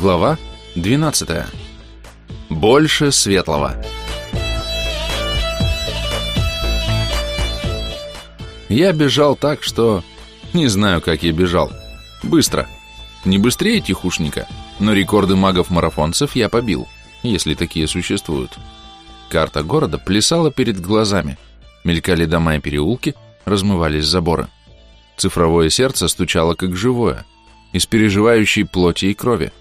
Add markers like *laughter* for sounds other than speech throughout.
Глава 12. Больше светлого. Я бежал так, что... Не знаю, как я бежал. Быстро. Не быстрее тихушника, но рекорды магов-марафонцев я побил, если такие существуют. Карта города плясала перед глазами. Мелькали дома и переулки, размывались заборы. Цифровое сердце стучало как живое, из переживающей плоти и крови.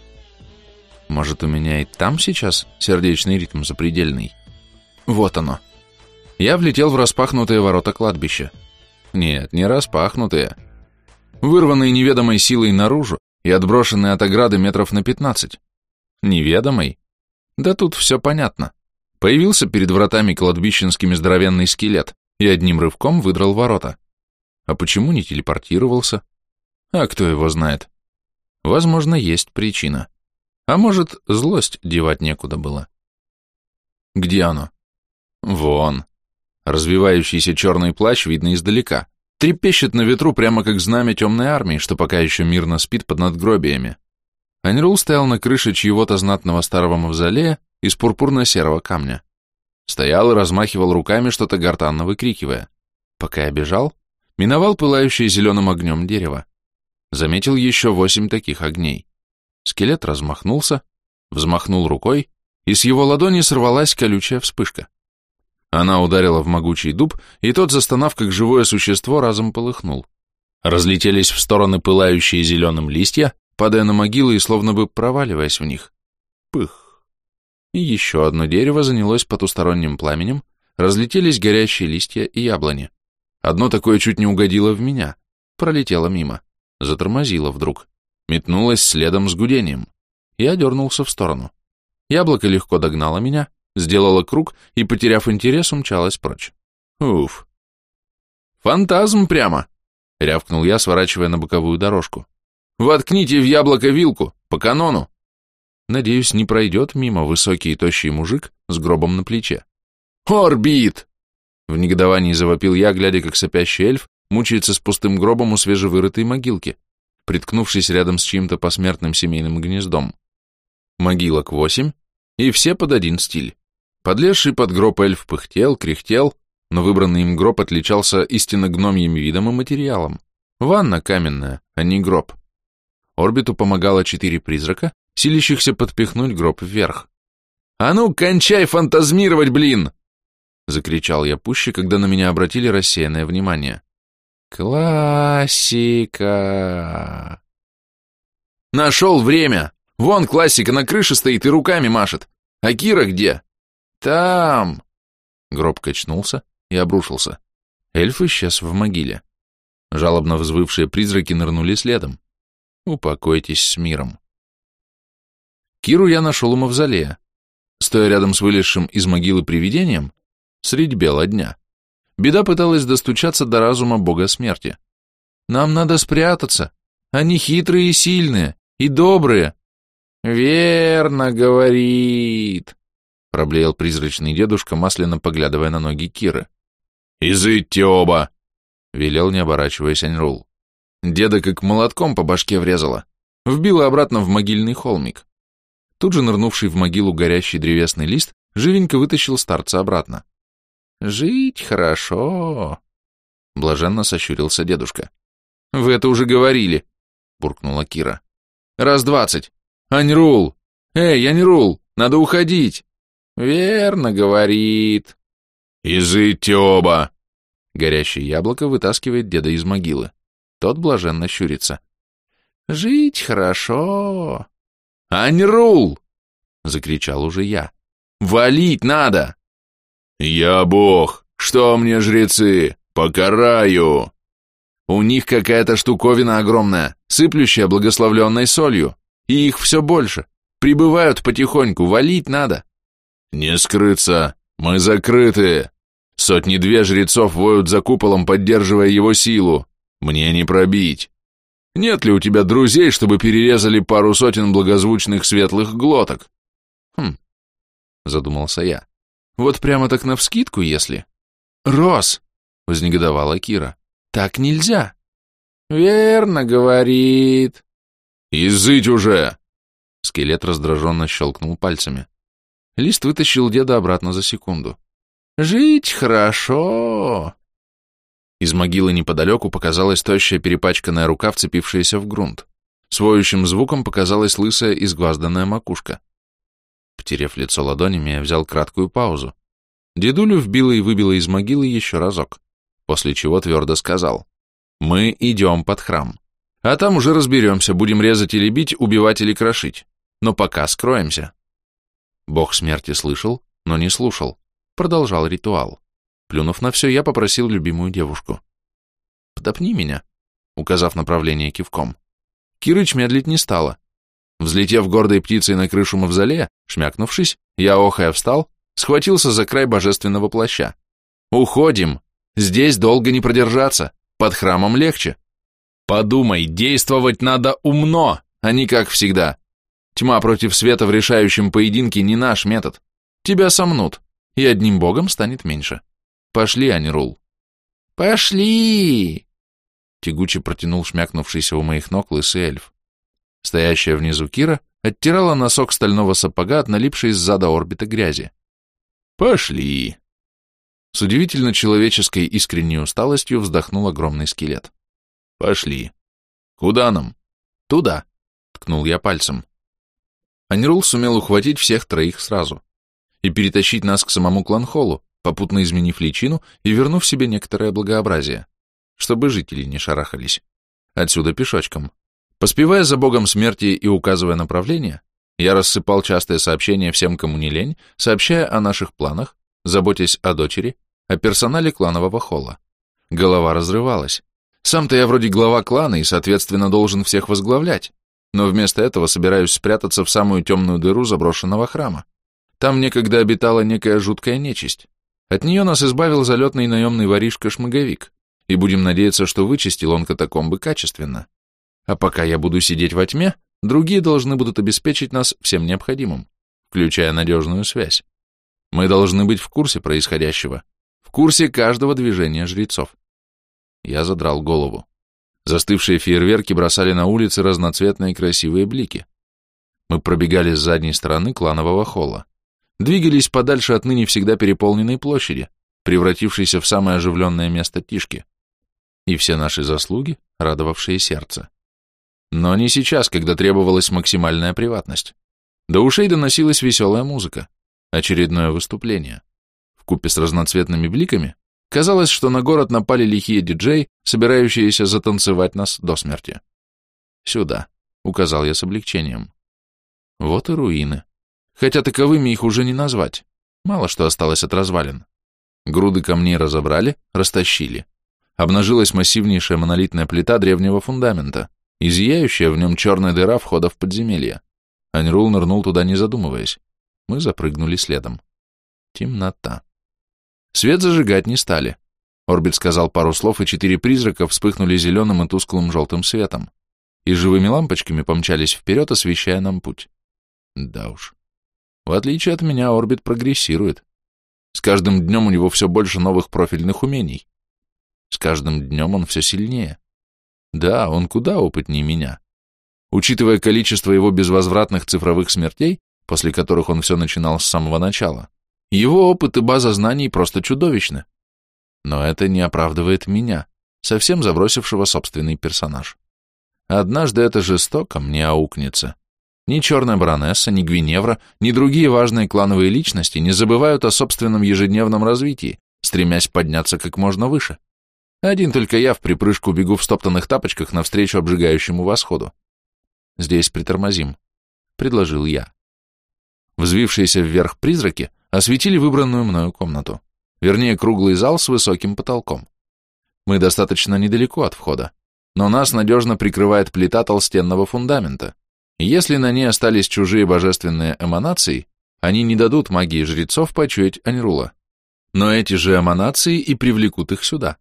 Может, у меня и там сейчас сердечный ритм запредельный? Вот оно. Я влетел в распахнутые ворота кладбища. Нет, не распахнутые. Вырванные неведомой силой наружу и отброшенные от ограды метров на пятнадцать. Неведомой? Да тут все понятно. Появился перед вратами кладбищенскими здоровенный скелет и одним рывком выдрал ворота. А почему не телепортировался? А кто его знает? Возможно, есть причина. А может, злость девать некуда было. Где оно? Вон. Развивающийся черный плащ видно издалека. Трепещет на ветру прямо как знамя темной армии, что пока еще мирно спит под надгробиями. Анирул стоял на крыше чьего-то знатного старого мавзолея из пурпурно-серого камня. Стоял и размахивал руками, что-то гортанно выкрикивая. Пока я бежал, миновал пылающее зеленым огнем дерево. Заметил еще восемь таких огней. Скелет размахнулся, взмахнул рукой, и с его ладони сорвалась колючая вспышка. Она ударила в могучий дуб, и тот, застонав как живое существо, разом полыхнул. Разлетелись в стороны пылающие зеленым листья, падая на могилы и словно бы проваливаясь в них. Пых. И еще одно дерево занялось потусторонним пламенем, разлетелись горящие листья и яблони. Одно такое чуть не угодило в меня, пролетело мимо, затормозило вдруг метнулась следом с гудением. Я дернулся в сторону. Яблоко легко догнало меня, сделало круг и, потеряв интерес, умчалась прочь. Уф. «Фантазм прямо!» — рявкнул я, сворачивая на боковую дорожку. «Воткните в яблоко вилку, по канону!» Надеюсь, не пройдет мимо высокий и тощий мужик с гробом на плече. «Орбит!» В негодовании завопил я, глядя, как сопящий эльф мучается с пустым гробом у свежевырытой могилки приткнувшись рядом с чьим-то посмертным семейным гнездом. Могилок восемь, и все под один стиль. Подлезший под гроб эльф пыхтел, кряхтел, но выбранный им гроб отличался истинно гномьим видом и материалом. Ванна каменная, а не гроб. Орбиту помогало четыре призрака, силящихся подпихнуть гроб вверх. «А ну, кончай фантазмировать, блин!» Закричал я пуще, когда на меня обратили рассеянное внимание. Классика. Нашел время. Вон классика на крыше стоит и руками машет. А Кира где? Там. Гроб качнулся и обрушился. Эльф исчез в могиле. Жалобно взвывшие призраки нырнули следом. Упокойтесь с миром. Киру я нашел у мавзолея. Стоя рядом с вылезшим из могилы привидением, средь бела дня, Беда пыталась достучаться до разума бога смерти. «Нам надо спрятаться. Они хитрые и сильные, и добрые». «Верно говорит», — проблеял призрачный дедушка, масляно поглядывая на ноги Киры. «Изыдьте оба!» — велел, не оборачиваясь Аньрул. Деда как молотком по башке врезала. Вбила обратно в могильный холмик. Тут же нырнувший в могилу горящий древесный лист живенько вытащил старца обратно. Жить хорошо. Блаженно сощурился дедушка. Вы это уже говорили, буркнула Кира. Раз двадцать. Аньрул! Эй, Аньрул, надо уходить. Верно говорит. Изыдьте оба. Горящее яблоко вытаскивает деда из могилы. Тот блаженно щурится. Жить хорошо. Аньрул! Закричал уже я. Валить надо! «Я бог! Что мне жрецы? Покараю!» «У них какая-то штуковина огромная, сыплющая благословленной солью, и их все больше. Прибывают потихоньку, валить надо». «Не скрыться! Мы закрыты!» Сотни-две жрецов воют за куполом, поддерживая его силу. Мне не пробить. Нет ли у тебя друзей, чтобы перерезали пару сотен благозвучных светлых глоток? Хм, задумался я. Вот прямо так навскидку, если... Рос! Вознегодовала Кира. Так нельзя. Верно говорит. Изыть уже! Скелет раздраженно щелкнул пальцами. Лист вытащил деда обратно за секунду. «Жить хорошо!» Из могилы неподалеку показалась тощая перепачканная рука, вцепившаяся в грунт. С воющим звуком показалась лысая изгвазданная макушка. Потерев лицо ладонями, я взял краткую паузу. Дедулю вбило и выбило из могилы еще разок, после чего твердо сказал. «Мы идем под храм. А там уже разберемся, будем резать или бить, убивать или крошить. Но пока скроемся». Бог смерти слышал, но не слушал. Продолжал ритуал. Плюнув на все, я попросил любимую девушку. «Подопни меня», указав направление кивком. Кирыч медлить не стала. Взлетев гордой птицей на крышу мавзолея, шмякнувшись, я охая встал, схватился за край божественного плаща. «Уходим! Здесь долго не продержаться, под храмом легче. Подумай, действовать надо умно, а не как всегда. Тьма против света в решающем поединке не наш метод. Тебя сомнут, и одним богом станет меньше. Пошли, Анирул». «Пошли!» Тягуче протянул шмякнувшийся у моих ног лысый эльф. Стоящая внизу Кира оттирала носок стального сапога от налипшей из зада орбиты грязи. «Пошли!» С удивительно человеческой искренней усталостью вздохнул огромный скелет. «Пошли!» «Куда нам?» «Туда!» — ткнул я пальцем. Анирул сумел ухватить всех троих сразу и перетащить нас к самому кланхолу, попутно изменив личину и вернув себе некоторое благообразие чтобы жители не шарахались. Отсюда пешочком. Поспевая за богом смерти и указывая направление, я рассыпал частые сообщения всем, кому не лень, сообщая о наших планах, заботясь о дочери, о персонале кланового холла. Голова разрывалась. Сам-то я вроде глава клана и, соответственно, должен всех возглавлять, но вместо этого собираюсь спрятаться в самую темную дыру заброшенного храма. Там некогда обитала некая жуткая нечисть. От нее нас избавил залетный наемный воришка-шмыговик и будем надеяться, что вычистил он катакомбы качественно. А пока я буду сидеть во тьме, другие должны будут обеспечить нас всем необходимым, включая надежную связь. Мы должны быть в курсе происходящего, в курсе каждого движения жрецов. Я задрал голову. Застывшие фейерверки бросали на улицы разноцветные красивые блики. Мы пробегали с задней стороны кланового холла. Двигались подальше от ныне всегда переполненной площади, превратившейся в самое оживленное место Тишки и все наши заслуги, радовавшие сердце. Но не сейчас, когда требовалась максимальная приватность. До ушей доносилась веселая музыка, очередное выступление. В купе с разноцветными бликами казалось, что на город напали лихие диджеи, собирающиеся затанцевать нас до смерти. «Сюда», — указал я с облегчением. Вот и руины. Хотя таковыми их уже не назвать. Мало что осталось от развалин. Груды камней разобрали, растащили обнажилась массивнейшая монолитная плита древнего фундамента и зияющая в нем черная дыра входа в подземелье. Аньрул нырнул туда, не задумываясь. Мы запрыгнули следом. Темнота. Свет зажигать не стали. Орбит сказал пару слов, и четыре призрака вспыхнули зеленым и тусклым желтым светом, и живыми лампочками помчались вперед, освещая нам путь. Да уж. В отличие от меня, Орбит прогрессирует. С каждым днем у него все больше новых профильных умений. С каждым днем он все сильнее. Да, он куда опытнее меня. Учитывая количество его безвозвратных цифровых смертей, после которых он все начинал с самого начала, его опыт и база знаний просто чудовищны. Но это не оправдывает меня, совсем забросившего собственный персонаж. Однажды это жестоко мне аукнется. Ни черная баронесса, ни Гвиневра, ни другие важные клановые личности не забывают о собственном ежедневном развитии, стремясь подняться как можно выше. Один только я в припрыжку бегу в стоптанных тапочках навстречу обжигающему восходу. «Здесь притормозим», — предложил я. Взвившиеся вверх призраки осветили выбранную мною комнату, вернее, круглый зал с высоким потолком. Мы достаточно недалеко от входа, но нас надежно прикрывает плита толстенного фундамента. Если на ней остались чужие божественные эманации, они не дадут магии жрецов почуять Аньрула. Но эти же эманации и привлекут их сюда.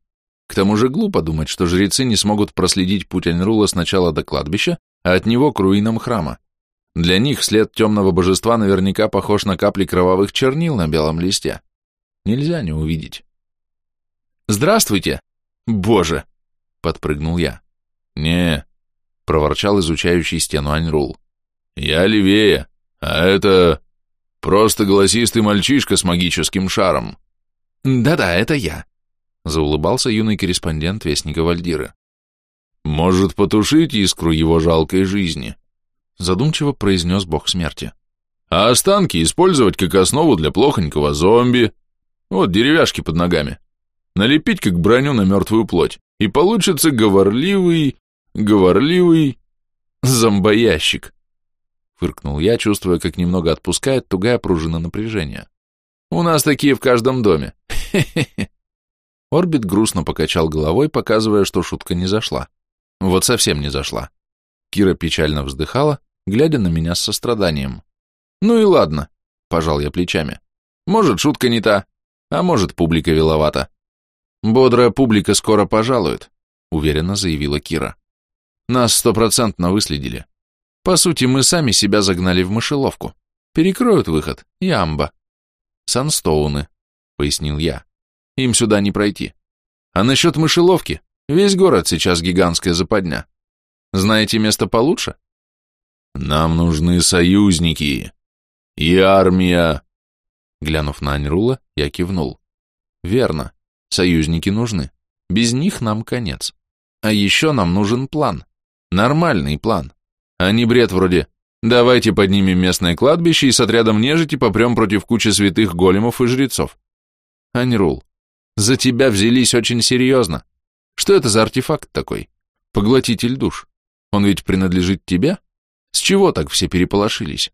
К тому же глупо думать, что жрецы не смогут проследить путь Аньрула сначала до кладбища, а от него к руинам храма. Для них след темного божества наверняка похож на капли кровавых чернил на белом листе. Нельзя не увидеть. «Здравствуйте!» «Боже!» — подпрыгнул я. «Не!» — проворчал изучающий стену Аньрул. Я левее, а это просто голосистый мальчишка с магическим шаром. Да-да, это я, заулыбался юный корреспондент Вестника Вальдиры. Может потушить искру его жалкой жизни, задумчиво произнес бог смерти. А останки использовать как основу для плохонького зомби. Вот деревяшки под ногами. Налепить как броню на мертвую плоть. И получится говорливый, говорливый зомбоящик. Фыркнул я, чувствуя, как немного отпускает тугая пружина напряжения. У нас такие в каждом доме. Хе-хе-хе. Орбит грустно покачал головой, показывая, что шутка не зашла. Вот совсем не зашла. Кира печально вздыхала, глядя на меня с состраданием. «Ну и ладно», — пожал я плечами. «Может, шутка не та, а может, публика виновата». «Бодрая публика скоро пожалует», — уверенно заявила Кира. «Нас стопроцентно выследили. По сути, мы сами себя загнали в мышеловку. Перекроют выход, и амба». «Санстоуны», — пояснил я. «Им сюда не пройти. А насчет мышеловки, весь город сейчас гигантская западня. Знаете место получше?» «Нам нужны союзники», «И армия!» Глянув на Аньрула, я кивнул. «Верно, союзники нужны. Без них нам конец. А еще нам нужен план. Нормальный план. А не бред вроде «давайте поднимем местное кладбище и с отрядом нежити попрем против кучи святых големов и жрецов». Аньрул, за тебя взялись очень серьезно. Что это за артефакт такой? Поглотитель душ. Он ведь принадлежит тебе? С чего так все переполошились?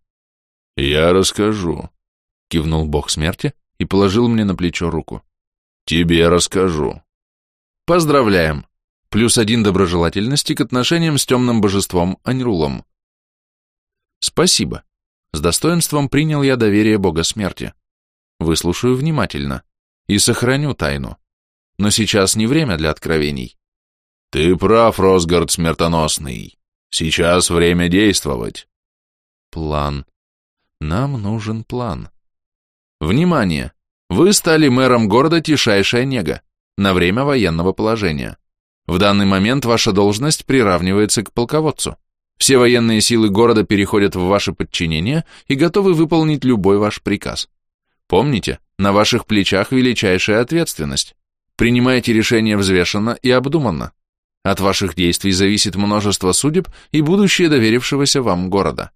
«Я расскажу», — кивнул бог смерти и положил мне на плечо руку. «Тебе расскажу». «Поздравляем! Плюс один доброжелательности к отношениям с темным божеством Аньрулом». «Спасибо. С достоинством принял я доверие бога смерти. Выслушаю внимательно и сохраню тайну. Но сейчас не время для откровений». «Ты прав, Росгард Смертоносный. Сейчас время действовать». «План», нам нужен план. Внимание! Вы стали мэром города Тишайшая Нега на время военного положения. В данный момент ваша должность приравнивается к полководцу. Все военные силы города переходят в ваше подчинение и готовы выполнить любой ваш приказ. Помните, на ваших плечах величайшая ответственность. Принимайте решения взвешенно и обдуманно. От ваших действий зависит множество судеб и будущее доверившегося вам города.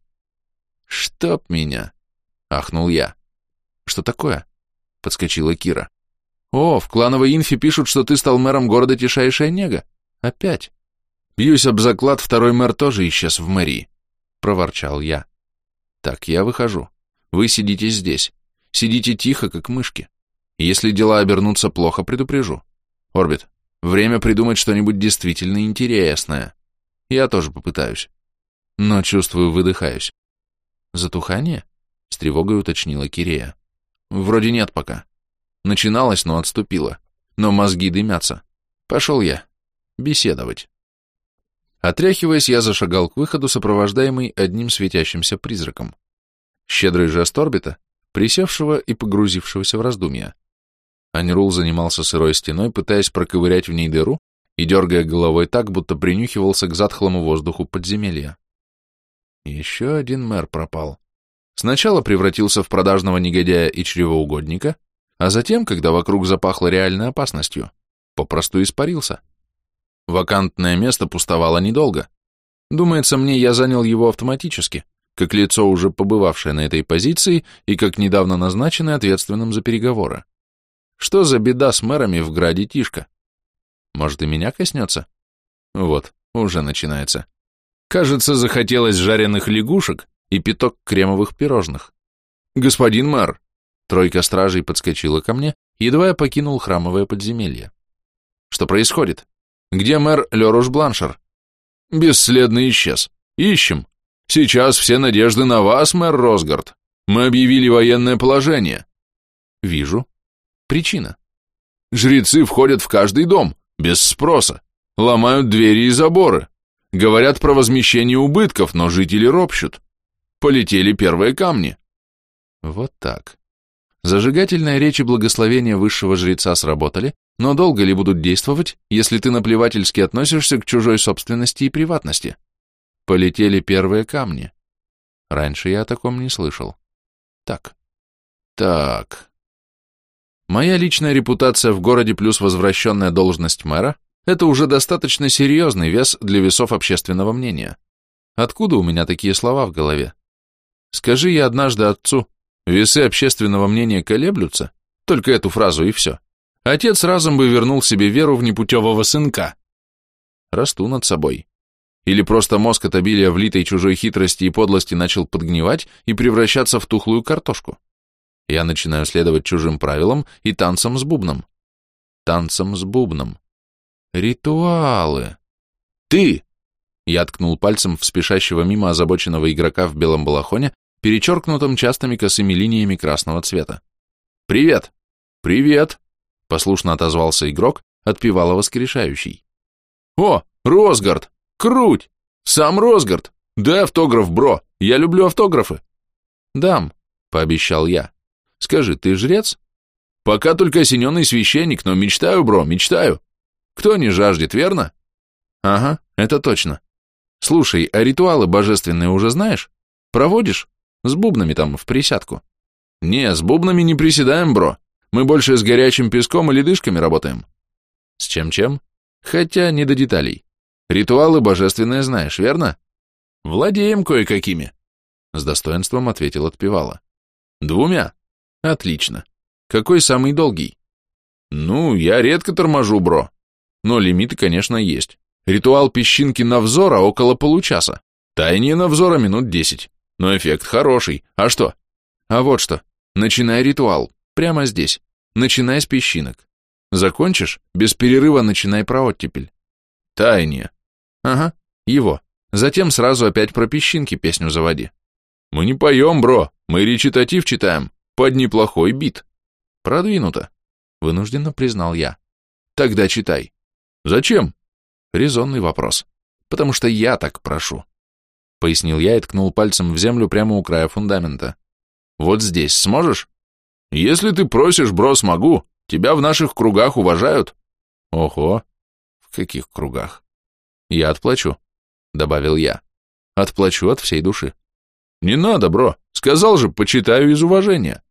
«Чтоб меня!» — ахнул я. «Что такое?» — подскочила Кира. «О, в клановой инфе пишут, что ты стал мэром города Тишайшая Нега. Опять!» «Бьюсь об заклад, второй мэр тоже исчез в мэрии», — проворчал я. «Так, я выхожу. Вы сидите здесь. Сидите тихо, как мышки. Если дела обернутся плохо, предупрежу. Орбит, время придумать что-нибудь действительно интересное. Я тоже попытаюсь. Но чувствую, выдыхаюсь. Затухание? С тревогой уточнила Кирея. Вроде нет пока. Начиналось, но отступило. Но мозги дымятся. Пошел я. Беседовать. Отряхиваясь, я зашагал к выходу, сопровождаемый одним светящимся призраком. Щедрый жест орбита, присевшего и погрузившегося в раздумья. Анирул занимался сырой стеной, пытаясь проковырять в ней дыру и дергая головой так, будто принюхивался к затхлому воздуху подземелья. Еще один мэр пропал. Сначала превратился в продажного негодяя и чревоугодника, а затем, когда вокруг запахло реальной опасностью, попросту испарился. Вакантное место пустовало недолго. Думается мне, я занял его автоматически, как лицо, уже побывавшее на этой позиции и как недавно назначенный ответственным за переговоры. Что за беда с мэрами в граде Тишка? Может, и меня коснется? Вот, уже начинается. Кажется, захотелось жареных лягушек и пяток кремовых пирожных. «Господин мэр!» Тройка стражей подскочила ко мне, едва я покинул храмовое подземелье. «Что происходит? Где мэр Леруш Бланшер?» «Бесследно исчез. Ищем. Сейчас все надежды на вас, мэр Росгард. Мы объявили военное положение». «Вижу. Причина?» «Жрецы входят в каждый дом, без спроса, ломают двери и заборы, Говорят про возмещение убытков, но жители ропщут. Полетели первые камни. Вот так. Зажигательные речи благословения высшего жреца сработали, но долго ли будут действовать, если ты наплевательски относишься к чужой собственности и приватности? Полетели первые камни. Раньше я о таком не слышал. Так, так. Моя личная репутация в городе плюс возвращенная должность мэра – это уже достаточно серьезный вес для весов общественного мнения. Откуда у меня такие слова в голове? Скажи я однажды отцу, весы общественного мнения колеблются, только эту фразу и все. Отец разом бы вернул себе веру в непутевого сынка. Расту над собой. Или просто мозг от обилия влитой чужой хитрости и подлости начал подгнивать и превращаться в тухлую картошку. Я начинаю следовать чужим правилам и танцам с бубном. Танцам с бубном. Ритуалы. Ты! Я ткнул пальцем в спешащего мимо озабоченного игрока в белом балахоне, перечеркнутом частыми косыми линиями красного цвета. «Привет!» «Привет!» — послушно отозвался игрок, отпевало воскрешающий. «О, Росгард! Круть! Сам Росгард! Дай автограф, бро! Я люблю автографы!» «Дам», — пообещал я. «Скажи, ты жрец?» «Пока только осененный священник, но мечтаю, бро, мечтаю. Кто не жаждет, верно?» «Ага, это точно. Слушай, а ритуалы божественные уже знаешь? Проводишь? С бубнами там, в присядку?» «Не, с бубнами не приседаем, бро. Мы больше с горячим песком и ледышками работаем». «С чем-чем?» «Хотя не до деталей. Ритуалы божественные знаешь, верно?» «Владеем кое-какими», — с достоинством ответил отпевала. «Двумя?» «Отлично. Какой самый долгий?» «Ну, я редко торможу, бро. Но лимиты, конечно, есть. Ритуал песчинки на взора около получаса. Таяние на взора минут десять. Но эффект хороший. А что? А вот что. Начинай ритуал. Прямо здесь. Начинай с песчинок. Закончишь? Без перерыва начинай про оттепель. Таяние. Ага, его. Затем сразу опять про песчинки песню заводи. Мы не поем, бро. Мы речитатив читаем. Под неплохой бит. Продвинуто. Вынужденно признал я. Тогда читай. Зачем? Резонный вопрос. Потому что я так прошу. Пояснил я и ткнул пальцем в землю прямо у края фундамента. Вот здесь сможешь? Если ты просишь, бро, смогу. Тебя в наших кругах уважают. Ого. В каких кругах? Я отплачу, добавил я. Отплачу от всей души. Не надо, бро. Сказал же, почитаю из уважения.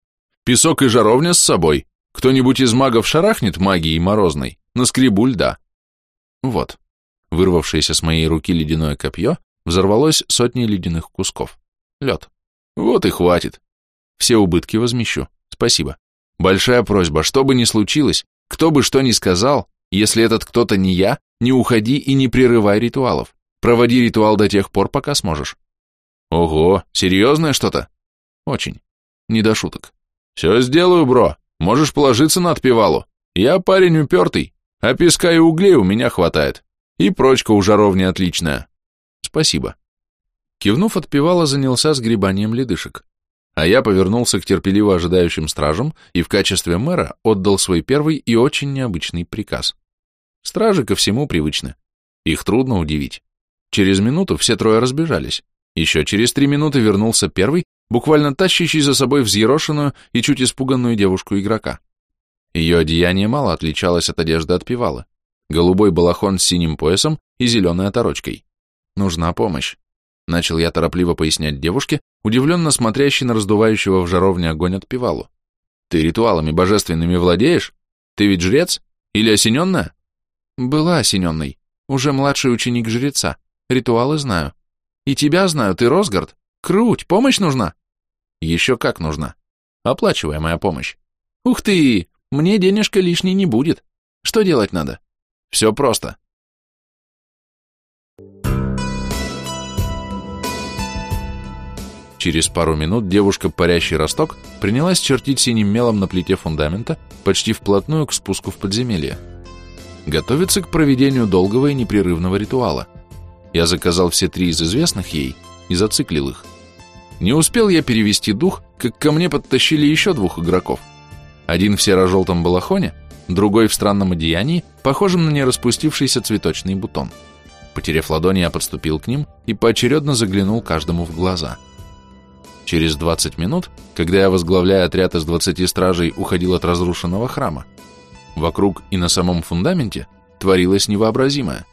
Песок и жаровня с собой. Кто-нибудь из магов шарахнет магией морозной, на скребу льда. Вот. Вырвавшееся с моей руки ледяное копье взорвалось сотней ледяных кусков. Лед. Вот и хватит. Все убытки возмещу. Спасибо. Большая просьба, что бы ни случилось, кто бы что ни сказал, если этот кто-то не я, не уходи и не прерывай ритуалов. Проводи ритуал до тех пор, пока сможешь. Ого, серьезное что-то? Очень. Не до шуток. Все сделаю, бро. Можешь положиться на отпевалу. Я парень упертый, а песка и углей у меня хватает. И прочка у жаровни отличная. Спасибо. Кивнув, отпевала занялся сгребанием ледышек. А я повернулся к терпеливо ожидающим стражам и в качестве мэра отдал свой первый и очень необычный приказ. Стражи ко всему привычны. Их трудно удивить. Через минуту все трое разбежались. Еще через три минуты вернулся первый, буквально тащащий за собой взъерошенную и чуть испуганную девушку игрока. Ее одеяние мало отличалось от одежды отпевала. Голубой балахон с синим поясом и зеленой оторочкой. Нужна помощь. Начал я торопливо пояснять девушке, удивленно смотрящей на раздувающего в жаровне огонь отпевалу. Ты ритуалами божественными владеешь? Ты ведь жрец? Или осененная? Была осененной. Уже младший ученик жреца. Ритуалы знаю. И тебя знаю, ты Росгард. Круть, помощь нужна? Еще как нужна. Оплачиваемая помощь. Ух ты, мне денежка лишней не будет. Что делать надо? Все просто. Через пару минут девушка, парящий росток, принялась чертить синим мелом на плите фундамента почти вплотную к спуску в подземелье. Готовится к проведению долгого и непрерывного ритуала. Я заказал все три из известных ей и зациклил их. Не успел я перевести дух, как ко мне подтащили еще двух игроков. Один в серо-желтом балахоне, другой в странном одеянии, похожем на нераспустившийся цветочный бутон. Потеряв ладони, я подступил к ним и поочередно заглянул каждому в глаза. Через 20 минут, когда я, возглавляя отряд из 20 стражей, уходил от разрушенного храма, вокруг и на самом фундаменте творилось невообразимое.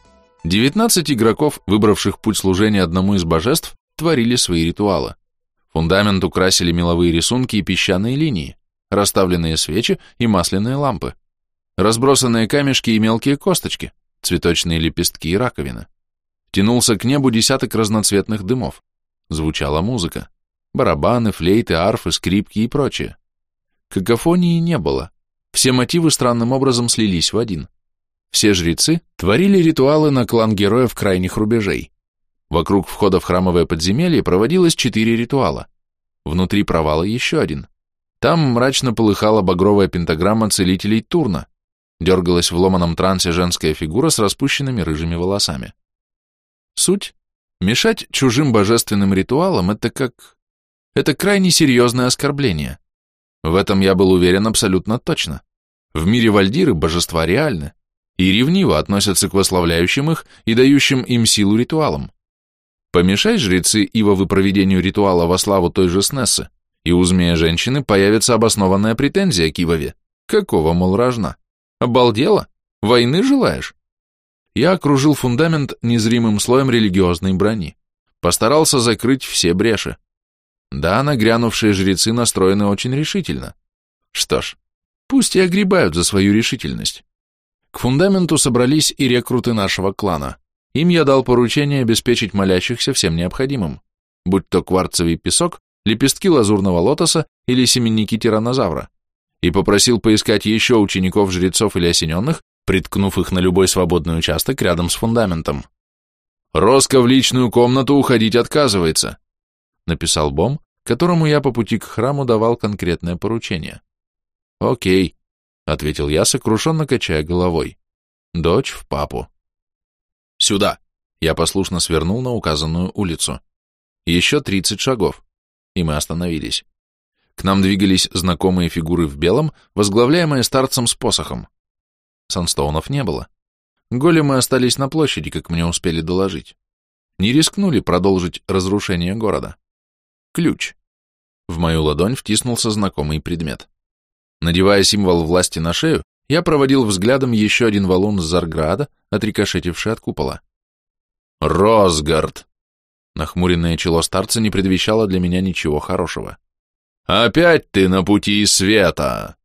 19 игроков, выбравших путь служения одному из божеств, творили свои ритуалы. Фундамент украсили меловые рисунки и песчаные линии, расставленные свечи и масляные лампы, разбросанные камешки и мелкие косточки, цветочные лепестки и раковины. Тянулся к небу десяток разноцветных дымов. Звучала музыка. Барабаны, флейты, арфы, скрипки и прочее. Какофонии не было. Все мотивы странным образом слились в один. Все жрецы творили ритуалы на клан героев крайних рубежей. Вокруг входа в храмовое подземелье проводилось четыре ритуала. Внутри провала еще один. Там мрачно полыхала багровая пентаграмма целителей Турна. Дергалась в ломаном трансе женская фигура с распущенными рыжими волосами. Суть? Мешать чужим божественным ритуалам — это как... Это крайне серьезное оскорбление. В этом я был уверен абсолютно точно. В мире Вальдиры божества реальны и ревниво относятся к восславляющим их и дающим им силу ритуалам. Помешай жрецы Ивовы проведению ритуала во славу той же Снессы, и у змея женщины появится обоснованная претензия к Ивове. Какого, мол, рожна? Обалдела? Войны желаешь? Я окружил фундамент незримым слоем религиозной брони. Постарался закрыть все бреши. Да, нагрянувшие жрецы настроены очень решительно. Что ж, пусть и огребают за свою решительность. К фундаменту собрались и рекруты нашего клана. Им я дал поручение обеспечить молящихся всем необходимым, будь то кварцевый песок, лепестки лазурного лотоса или семенники тиранозавра, и попросил поискать еще учеников-жрецов или осененных, приткнув их на любой свободный участок рядом с фундаментом. «Роско в личную комнату уходить отказывается», написал Бом, которому я по пути к храму давал конкретное поручение. «Окей», — ответил я, сокрушенно качая головой. «Дочь в папу». «Сюда!» Я послушно свернул на указанную улицу. Еще тридцать шагов, и мы остановились. К нам двигались знакомые фигуры в белом, возглавляемые старцем с посохом. Санстоунов не было. Големы остались на площади, как мне успели доложить. Не рискнули продолжить разрушение города. Ключ. В мою ладонь втиснулся знакомый предмет. Надевая символ власти на шею, я проводил взглядом еще один валун с Зарграда, отрикошетивший от купола. «Росгард!» Нахмуренное чело старца не предвещало для меня ничего хорошего. «Опять ты на пути света!»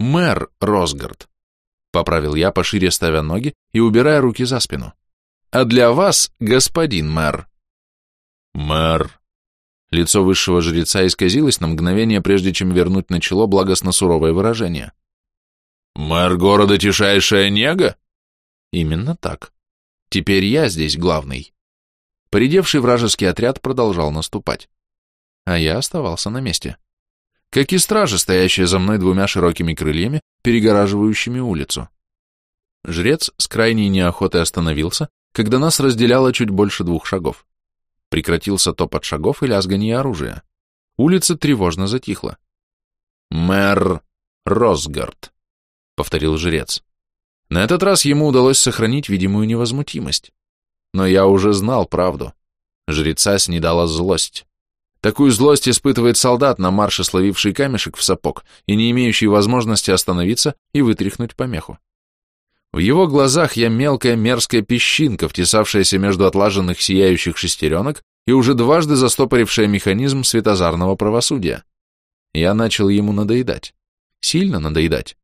«Мэр Росгард», — поправил я, пошире ставя ноги и убирая руки за спину. «А для вас, господин мэр». «Мэр». Лицо высшего жреца исказилось на мгновение, прежде чем вернуть на чело благостно суровое выражение. «Мэр города Тишайшая Нега?» «Именно так. Теперь я здесь главный». Поредевший вражеский отряд продолжал наступать. А я оставался на месте. Как и стражи, стоящие за мной двумя широкими крыльями, перегораживающими улицу. Жрец с крайней неохотой остановился, когда нас разделяло чуть больше двух шагов. Прекратился топот шагов и лязганье оружия. Улица тревожно затихла. «Мэр Росгард», — повторил жрец. На этот раз ему удалось сохранить видимую невозмутимость. Но я уже знал правду. Жреца снедала злость. Такую злость испытывает солдат на марше, словивший камешек в сапог и не имеющий возможности остановиться и вытряхнуть помеху. В его глазах я мелкая мерзкая песчинка, втесавшаяся между отлаженных сияющих шестеренок и уже дважды застопорившая механизм светозарного правосудия. Я начал ему надоедать. Сильно надоедать.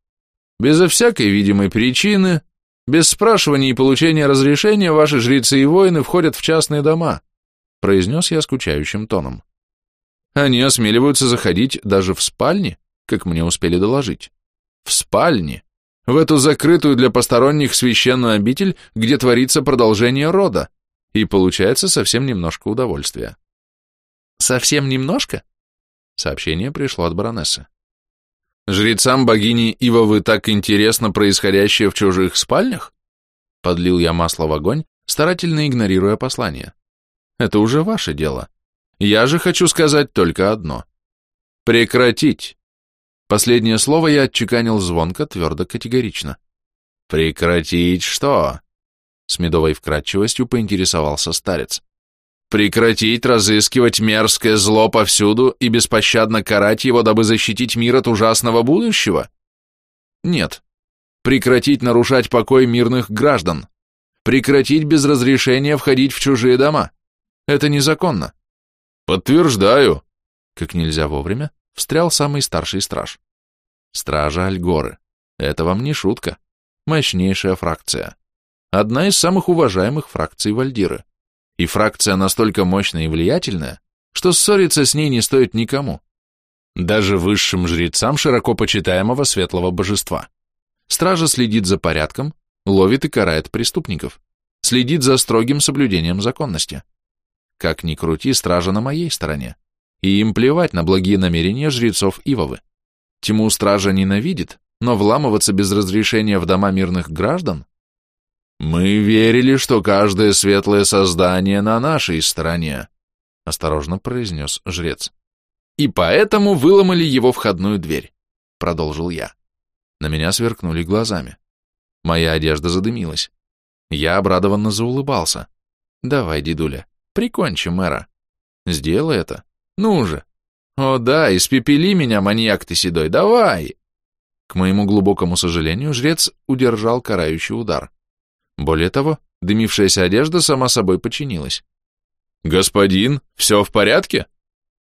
Безо всякой видимой причины, без спрашивания и получения разрешения ваши жрецы и воины входят в частные дома, произнес я скучающим тоном. Они осмеливаются заходить даже в спальни, как мне успели доложить. В спальни, в эту закрытую для посторонних священную обитель, где творится продолжение рода, и получается совсем немножко удовольствия. Совсем немножко? Сообщение пришло от баронессы. Жрецам богини Ивовы так интересно происходящее в чужих спальнях? Подлил я масло в огонь, старательно игнорируя послание. Это уже ваше дело. Я же хочу сказать только одно. Прекратить. Последнее слово я отчеканил звонко, твердо, категорично. Прекратить что? С медовой вкратчивостью поинтересовался старец. Прекратить разыскивать мерзкое зло повсюду и беспощадно карать его, дабы защитить мир от ужасного будущего? Нет. Прекратить нарушать покой мирных граждан. Прекратить без разрешения входить в чужие дома. Это незаконно. Подтверждаю, Как нельзя вовремя встрял самый старший страж. Стража Альгоры. Это вам не шутка. Мощнейшая фракция. Одна из самых уважаемых фракций Вальдиры. И фракция настолько мощная и влиятельная, что ссориться с ней не стоит никому. Даже высшим жрецам широко почитаемого светлого божества. Стража следит за порядком, ловит и карает преступников, следит за строгим соблюдением законности. Как ни крути, стража на моей стороне, и им плевать на благие намерения жрецов Ивовы. Тьму стража ненавидит, но вламываться без разрешения в дома мирных граждан? Мы верили, что каждое светлое создание на нашей стороне, осторожно произнес жрец. И поэтому выломали его входную дверь, продолжил я. На меня сверкнули глазами. Моя одежда задымилась. Я обрадованно заулыбался. Давай, дедуля, прикончи мэра. Сделай это. Ну же. О да, испепели меня, маньяк ты седой, давай. К моему глубокому сожалению, жрец удержал карающий удар. Более того, дымившаяся одежда сама собой починилась. «Господин, все в порядке?»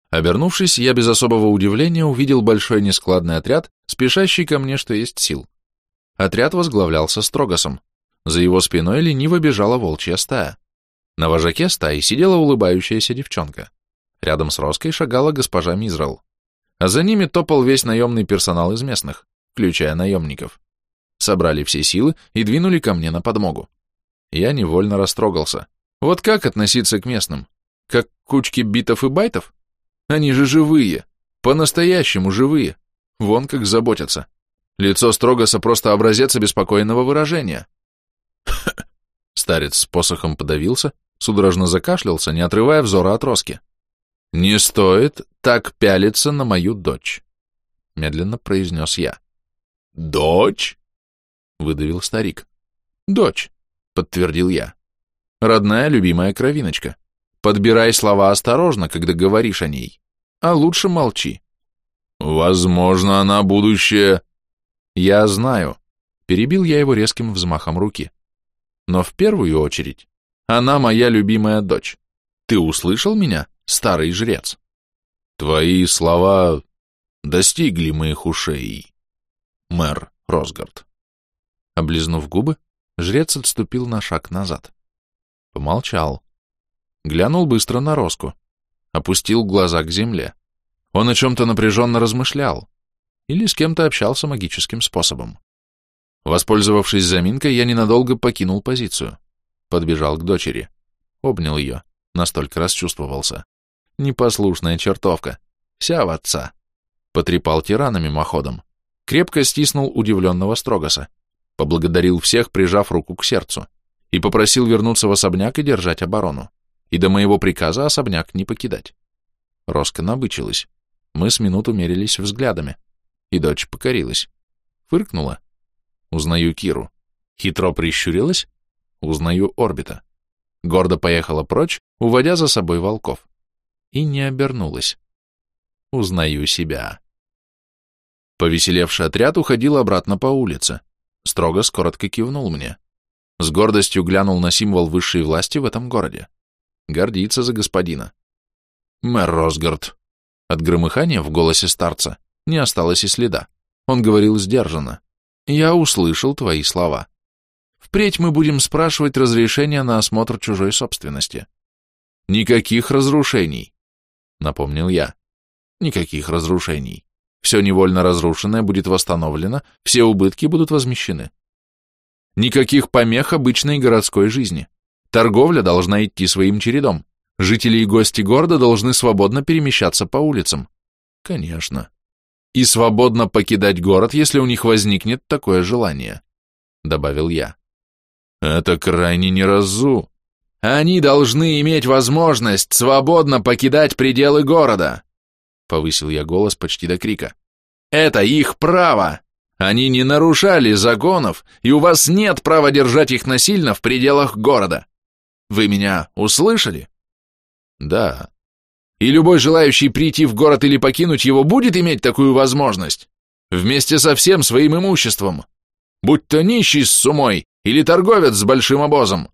Обернувшись, я без особого удивления увидел большой нескладный отряд, спешащий ко мне, что есть сил. Отряд возглавлялся Строгосом. За его спиной лениво бежала волчья стая. На вожаке стаи сидела улыбающаяся девчонка. Рядом с Роской шагала госпожа Мизрал. А за ними топал весь наемный персонал из местных, включая наемников. Собрали все силы и двинули ко мне на подмогу. Я невольно растрогался. Вот как относиться к местным? Как к кучке битов и байтов? Они же живые, по-настоящему живые. Вон как заботятся. Лицо Строгоса просто образец обеспокоенного выражения. *laughs* Старец с посохом подавился, судорожно закашлялся, не отрывая взора от Роски. «Не стоит так пялиться на мою дочь», — медленно произнес я. «Дочь?» — выдавил старик. «Дочь», — подтвердил я. «Родная, любимая кровиночка. Подбирай слова осторожно, когда говоришь о ней, а лучше молчи». «Возможно, она будущее...» «Я знаю», — перебил я его резким взмахом руки. «Но в первую очередь, она моя любимая дочь. Ты услышал меня?» Старый жрец. Твои слова достигли моих ушей, мэр Росгард. Облизнув губы, жрец отступил на шаг назад. Помолчал. Глянул быстро на Роску. Опустил глаза к земле. Он о чем-то напряженно размышлял. Или с кем-то общался магическим способом. Воспользовавшись заминкой, я ненадолго покинул позицию. Подбежал к дочери. Обнял ее. Настолько расчувствовался. Непослушная чертовка. Вся в отца. Потрепал тирана мимоходом. Крепко стиснул удивленного Строгоса. Поблагодарил всех, прижав руку к сердцу. И попросил вернуться в особняк и держать оборону. И до моего приказа особняк не покидать. Роска набычилась. Мы с минуту мерились взглядами. И дочь покорилась. Фыркнула. Узнаю Киру. Хитро прищурилась. Узнаю орбита. Гордо поехала прочь, уводя за собой волков и не обернулась. Узнаю себя. Повеселевший отряд уходил обратно по улице. Строго скоротко кивнул мне. С гордостью глянул на символ высшей власти в этом городе. Гордится за господина. Мэр Росгард. От громыхания в голосе старца не осталось и следа. Он говорил сдержанно. Я услышал твои слова. Впредь мы будем спрашивать разрешения на осмотр чужой собственности. Никаких разрушений напомнил я. Никаких разрушений. Все невольно разрушенное будет восстановлено, все убытки будут возмещены. Никаких помех обычной городской жизни. Торговля должна идти своим чередом. Жители и гости города должны свободно перемещаться по улицам. Конечно. И свободно покидать город, если у них возникнет такое желание, добавил я. Это крайне неразу, они должны иметь возможность свободно покидать пределы города. Повысил я голос почти до крика. Это их право. Они не нарушали законов, и у вас нет права держать их насильно в пределах города. Вы меня услышали? Да. И любой желающий прийти в город или покинуть его будет иметь такую возможность. Вместе со всем своим имуществом. Будь то нищий с сумой или торговец с большим обозом.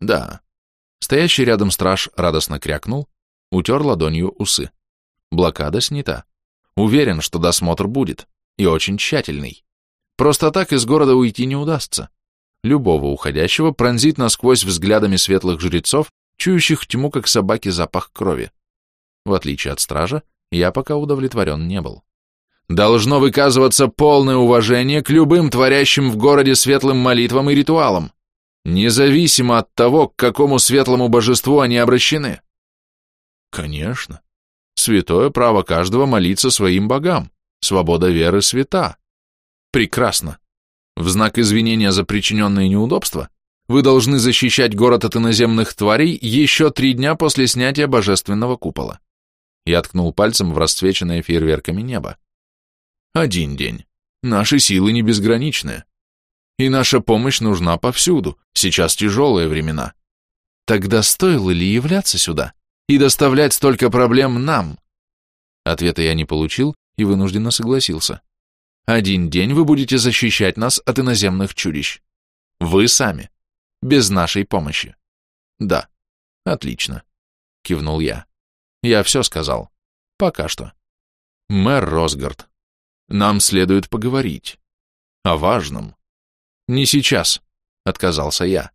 Да. Стоящий рядом страж радостно крякнул, утер ладонью усы. блокада снята. Уверен, что досмотр будет, и очень тщательный. Просто так из города уйти не удастся. Любого уходящего пронзит насквозь взглядами светлых жрецов, чующих тьму, как собаки, запах крови. В отличие от стража, я пока удовлетворен не был. Должно выказываться полное уважение к любым творящим в городе светлым молитвам и ритуалам, независимо от того, к какому светлому божеству они обращены. Конечно. Святое право каждого молиться своим богам. Свобода веры свята. Прекрасно. В знак извинения за причиненные неудобства вы должны защищать город от иноземных тварей еще три дня после снятия божественного купола. Я ткнул пальцем в расцвеченное фейерверками небо. Один день. Наши силы не безграничны. И наша помощь нужна повсюду. Сейчас тяжелые времена. Тогда стоило ли являться сюда и доставлять столько проблем нам? Ответа я не получил и вынужденно согласился. Один день вы будете защищать нас от иноземных чудищ. Вы сами. Без нашей помощи. Да. Отлично. Кивнул я. Я все сказал. Пока что. Мэр Росгард, нам следует поговорить. О важном. Не сейчас, отказался я.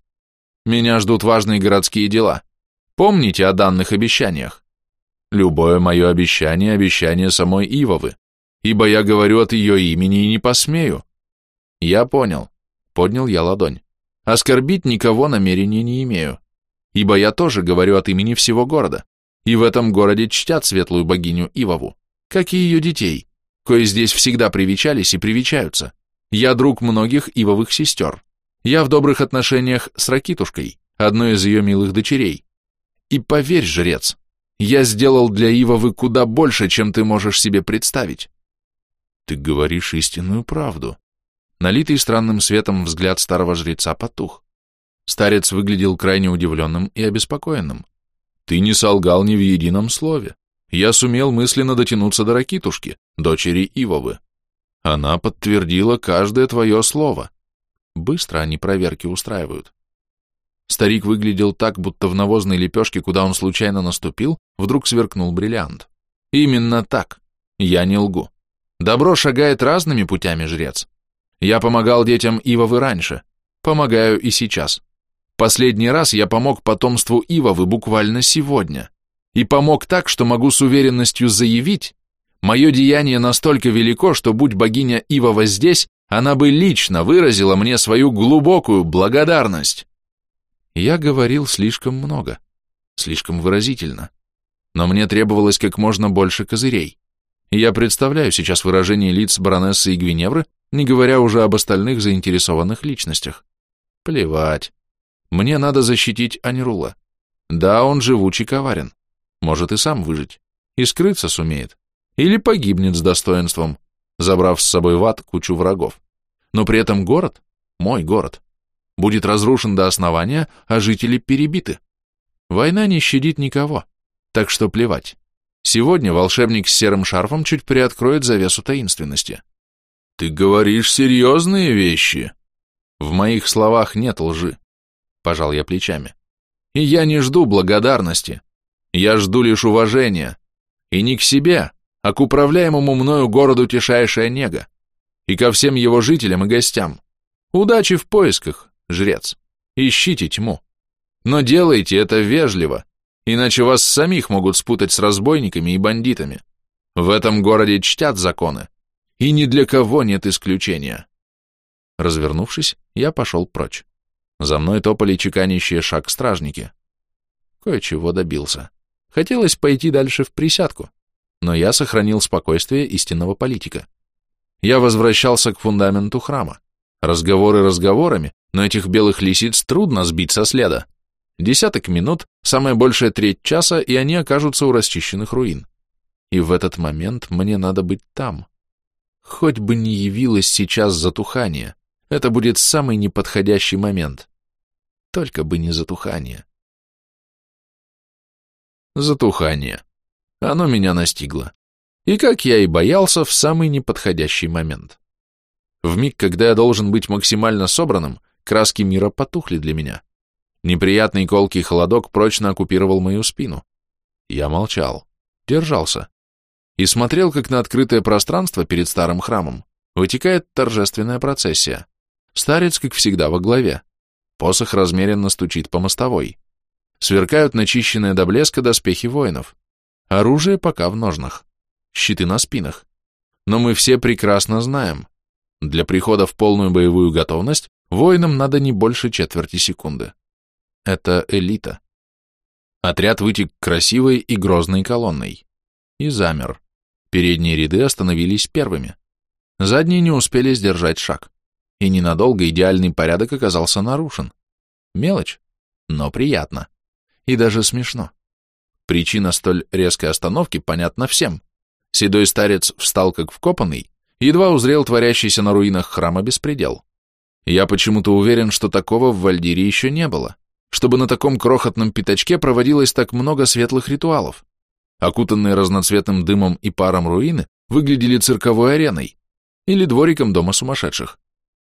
Меня ждут важные городские дела. Помните о данных обещаниях? Любое мое обещание – обещание самой Ивовы, ибо я говорю от ее имени и не посмею. Я понял. Поднял я ладонь. Оскорбить никого намерения не имею, ибо я тоже говорю от имени всего города и в этом городе чтят светлую богиню Ивову, как и ее детей, кое здесь всегда привечались и привечаются. Я друг многих Ивовых сестер. Я в добрых отношениях с Ракитушкой, одной из ее милых дочерей. И поверь, жрец, я сделал для Ивовы куда больше, чем ты можешь себе представить. Ты говоришь истинную правду. Налитый странным светом взгляд старого жреца потух. Старец выглядел крайне удивленным и обеспокоенным. Ты не солгал ни в едином слове. Я сумел мысленно дотянуться до Ракитушки, дочери Ивовы. Она подтвердила каждое твое слово. Быстро они проверки устраивают. Старик выглядел так, будто в навозной лепешке, куда он случайно наступил, вдруг сверкнул бриллиант. Именно так. Я не лгу. Добро шагает разными путями, жрец. Я помогал детям Ивовы раньше. Помогаю и сейчас. Последний раз я помог потомству Ивовы буквально сегодня. И помог так, что могу с уверенностью заявить, мое деяние настолько велико, что будь богиня Ивова здесь, она бы лично выразила мне свою глубокую благодарность. Я говорил слишком много, слишком выразительно. Но мне требовалось как можно больше козырей. Я представляю сейчас выражение лиц баронессы и Гвиневры, не говоря уже об остальных заинтересованных личностях. Плевать. Мне надо защитить Анирула. Да, он живучий коварен. Может и сам выжить. И скрыться сумеет. Или погибнет с достоинством, забрав с собой в ад кучу врагов. Но при этом город, мой город, будет разрушен до основания, а жители перебиты. Война не щадит никого, так что плевать. Сегодня волшебник с серым шарфом чуть приоткроет завесу таинственности. Ты говоришь серьезные вещи. В моих словах нет лжи пожал я плечами. И я не жду благодарности. Я жду лишь уважения. И не к себе, а к управляемому мною городу тишайшая нега. И ко всем его жителям и гостям. Удачи в поисках, жрец. Ищите тьму. Но делайте это вежливо, иначе вас самих могут спутать с разбойниками и бандитами. В этом городе чтят законы, и ни для кого нет исключения. Развернувшись, я пошел прочь. За мной топали чеканящие шаг стражники. Кое-чего добился. Хотелось пойти дальше в присядку, но я сохранил спокойствие истинного политика. Я возвращался к фундаменту храма. Разговоры разговорами, но этих белых лисиц трудно сбить со следа. Десяток минут, самое большее треть часа, и они окажутся у расчищенных руин. И в этот момент мне надо быть там. Хоть бы не явилось сейчас затухание, это будет самый неподходящий момент. Только бы не затухание. Затухание. Оно меня настигло. И, как я и боялся, в самый неподходящий момент. В миг, когда я должен быть максимально собранным, краски мира потухли для меня. Неприятный колкий холодок прочно оккупировал мою спину. Я молчал, держался. и смотрел, как на открытое пространство перед старым храмом вытекает торжественная процессия. Старец, как всегда, во главе. Посох размеренно стучит по мостовой. Сверкают начищенные до блеска доспехи воинов. Оружие пока в ножнах. Щиты на спинах. Но мы все прекрасно знаем. Для прихода в полную боевую готовность воинам надо не больше четверти секунды. Это элита. Отряд вытек красивой и грозной колонной. И замер. Передние ряды остановились первыми. Задние не успели сдержать шаг. И ненадолго идеальный порядок оказался нарушен. Мелочь, но приятно. И даже смешно. Причина столь резкой остановки понятна всем. Седой старец встал как вкопанный, едва узрел творящийся на руинах храма беспредел. Я почему-то уверен, что такого в Вальдире еще не было, чтобы на таком крохотном пятачке проводилось так много светлых ритуалов. Окутанные разноцветным дымом и паром руины выглядели цирковой ареной или двориком дома сумасшедших.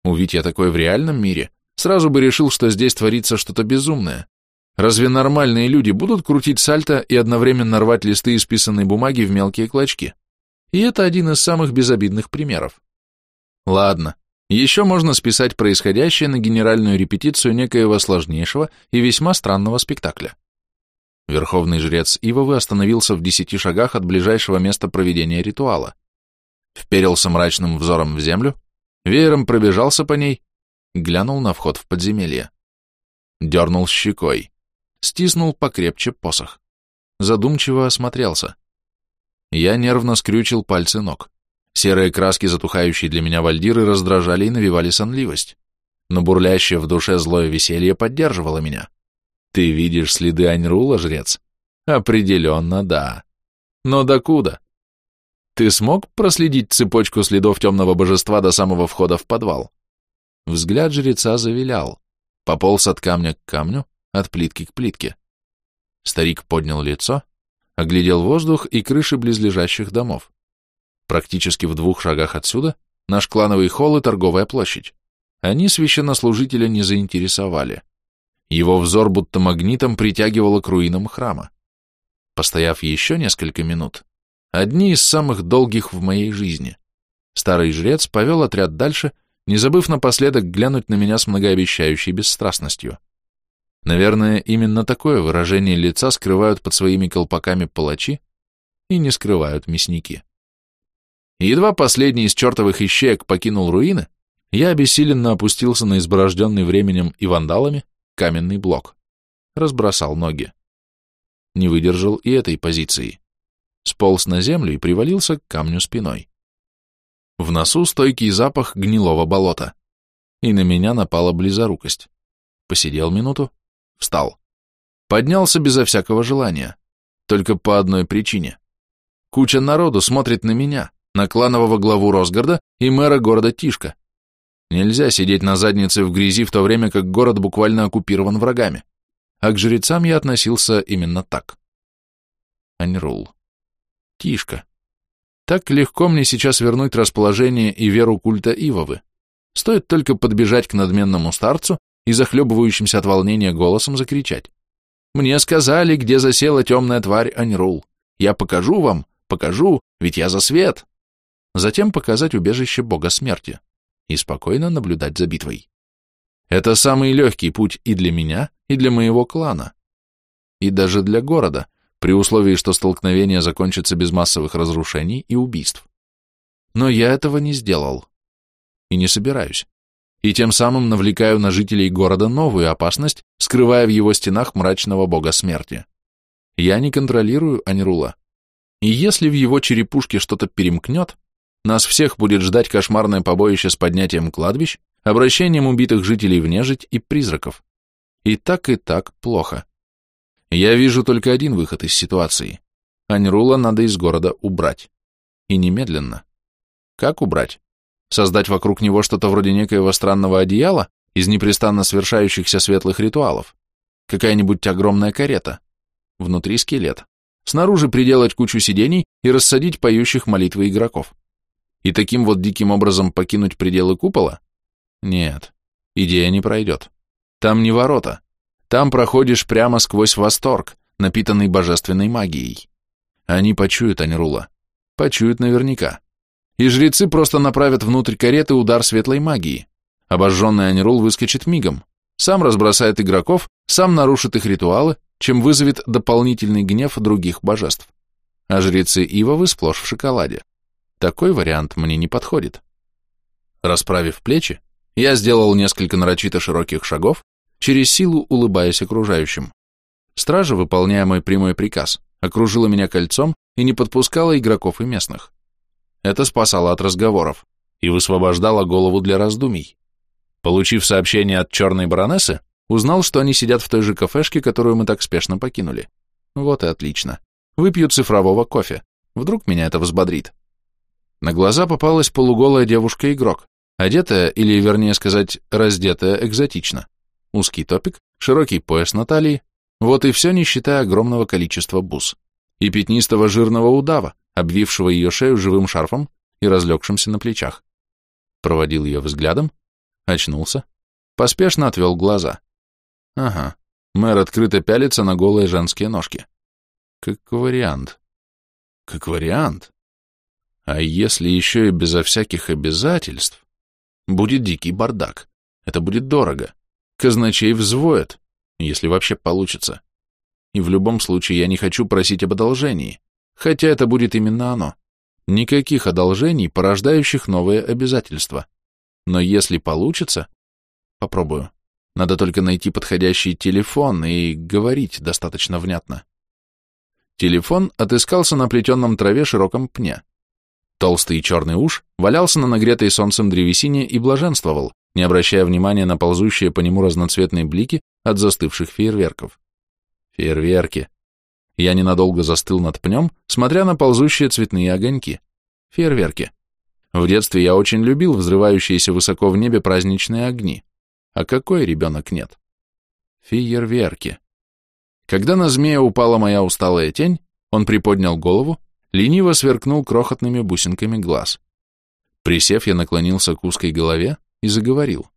Увидь я такое в реальном мире, сразу бы решил, что здесь творится что-то безумное, Разве нормальные люди будут крутить сальто и одновременно рвать листы исписанной бумаги в мелкие клочки? И это один из самых безобидных примеров. Ладно, еще можно списать происходящее на генеральную репетицию некоего сложнейшего и весьма странного спектакля. Верховный жрец Ивовы остановился в десяти шагах от ближайшего места проведения ритуала, вперился мрачным взором в землю, веером пробежался по ней, глянул на вход в подземелье. Дернул щекой стиснул покрепче посох. Задумчиво осмотрелся. Я нервно скрючил пальцы ног. Серые краски, затухающие для меня вальдиры, раздражали и навевали сонливость. Но бурлящее в душе злое веселье поддерживало меня. Ты видишь следы Аньрула, жрец? Определенно, да. Но докуда? Ты смог проследить цепочку следов темного божества до самого входа в подвал? Взгляд жреца завилял, пополз от камня к камню, от плитки к плитке. Старик поднял лицо, оглядел воздух и крыши близлежащих домов. Практически в двух шагах отсюда наш клановый холл и торговая площадь. Они священнослужителя не заинтересовали. Его взор будто магнитом притягивало к руинам храма. Постояв еще несколько минут, одни из самых долгих в моей жизни, старый жрец повел отряд дальше, не забыв напоследок глянуть на меня с многообещающей бесстрастностью. Наверное, именно такое выражение лица скрывают под своими колпаками палачи и не скрывают мясники. Едва последний из чертовых ищеек покинул руины, я обессиленно опустился на изборожденный временем и вандалами каменный блок. Разбросал ноги. Не выдержал и этой позиции. Сполз на землю и привалился к камню спиной. В носу стойкий запах гнилого болота. И на меня напала близорукость. Посидел минуту, Встал. Поднялся безо всякого желания. Только по одной причине. Куча народу смотрит на меня, на кланового главу Росгарда и мэра города Тишка. Нельзя сидеть на заднице в грязи в то время, как город буквально оккупирован врагами. А к жрецам я относился именно так. Аньрул. Тишка. Так легко мне сейчас вернуть расположение и веру культа Ивовы. Стоит только подбежать к надменному старцу и захлебывающимся от волнения голосом закричать. «Мне сказали, где засела темная тварь Аньрул. Я покажу вам, покажу, ведь я за свет!» Затем показать убежище бога смерти и спокойно наблюдать за битвой. Это самый легкий путь и для меня, и для моего клана, и даже для города, при условии, что столкновение закончится без массовых разрушений и убийств. Но я этого не сделал и не собираюсь и тем самым навлекаю на жителей города новую опасность, скрывая в его стенах мрачного бога смерти. Я не контролирую Аньрула. И если в его черепушке что-то перемкнет, нас всех будет ждать кошмарное побоище с поднятием кладбищ, обращением убитых жителей в нежить и призраков. И так, и так плохо. Я вижу только один выход из ситуации. Аньрула надо из города убрать. И немедленно. Как убрать? Создать вокруг него что-то вроде некоего странного одеяла из непрестанно совершающихся светлых ритуалов? Какая-нибудь огромная карета? Внутри скелет. Снаружи приделать кучу сидений и рассадить поющих молитвы игроков. И таким вот диким образом покинуть пределы купола? Нет, идея не пройдет. Там не ворота. Там проходишь прямо сквозь восторг, напитанный божественной магией. Они почуют Аньрула. Почуют наверняка. И жрецы просто направят внутрь кареты удар светлой магии. Обожженный Анирул выскочит мигом, сам разбросает игроков, сам нарушит их ритуалы, чем вызовет дополнительный гнев других божеств. А жрецы Ивовы сплошь в шоколаде. Такой вариант мне не подходит. Расправив плечи, я сделал несколько нарочито широких шагов, через силу улыбаясь окружающим. Стража, выполняя мой прямой приказ, окружила меня кольцом и не подпускала игроков и местных. Это спасало от разговоров и высвобождало голову для раздумий. Получив сообщение от черной баронессы, узнал, что они сидят в той же кафешке, которую мы так спешно покинули. Вот и отлично. Выпью цифрового кофе. Вдруг меня это взбодрит. На глаза попалась полуголая девушка-игрок, одетая, или вернее сказать, раздетая экзотично. Узкий топик, широкий пояс на талии, вот и все, не считая огромного количества бус. И пятнистого жирного удава, обвившего ее шею живым шарфом и разлегшимся на плечах. Проводил ее взглядом, очнулся, поспешно отвел глаза. Ага, мэр открыто пялится на голые женские ножки. Как вариант. Как вариант. А если еще и безо всяких обязательств? Будет дикий бардак. Это будет дорого. Казначей взвоет, если вообще получится. И в любом случае я не хочу просить об одолжении, хотя это будет именно оно. Никаких одолжений, порождающих новые обязательства. Но если получится, попробую. Надо только найти подходящий телефон и говорить достаточно внятно. Телефон отыскался на плетенном траве широком пне. Толстый черный уж валялся на нагретой солнцем древесине и блаженствовал, не обращая внимания на ползущие по нему разноцветные блики от застывших фейерверков. Фейерверки. Я ненадолго застыл над пнем, смотря на ползущие цветные огоньки. Фейерверки. В детстве я очень любил взрывающиеся высоко в небе праздничные огни. А какой ребенок нет? Фейерверки. Когда на змея упала моя усталая тень, он приподнял голову, лениво сверкнул крохотными бусинками глаз. Присев, я наклонился к узкой голове и заговорил.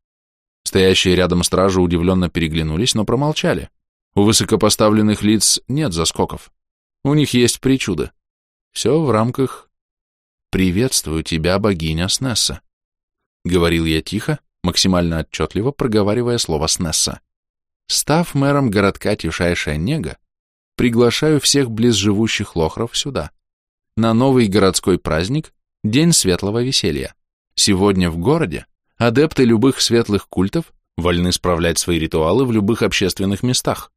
Стоящие рядом стражи удивленно переглянулись, но промолчали. У высокопоставленных лиц нет заскоков. У них есть причуды. Все в рамках «Приветствую тебя, богиня Снесса», — говорил я тихо, максимально отчетливо проговаривая слово Снесса. Став мэром городка Тишайшая Нега, приглашаю всех близживущих лохров сюда, на новый городской праздник, День Светлого Веселья. Сегодня в городе адепты любых светлых культов вольны справлять свои ритуалы в любых общественных местах.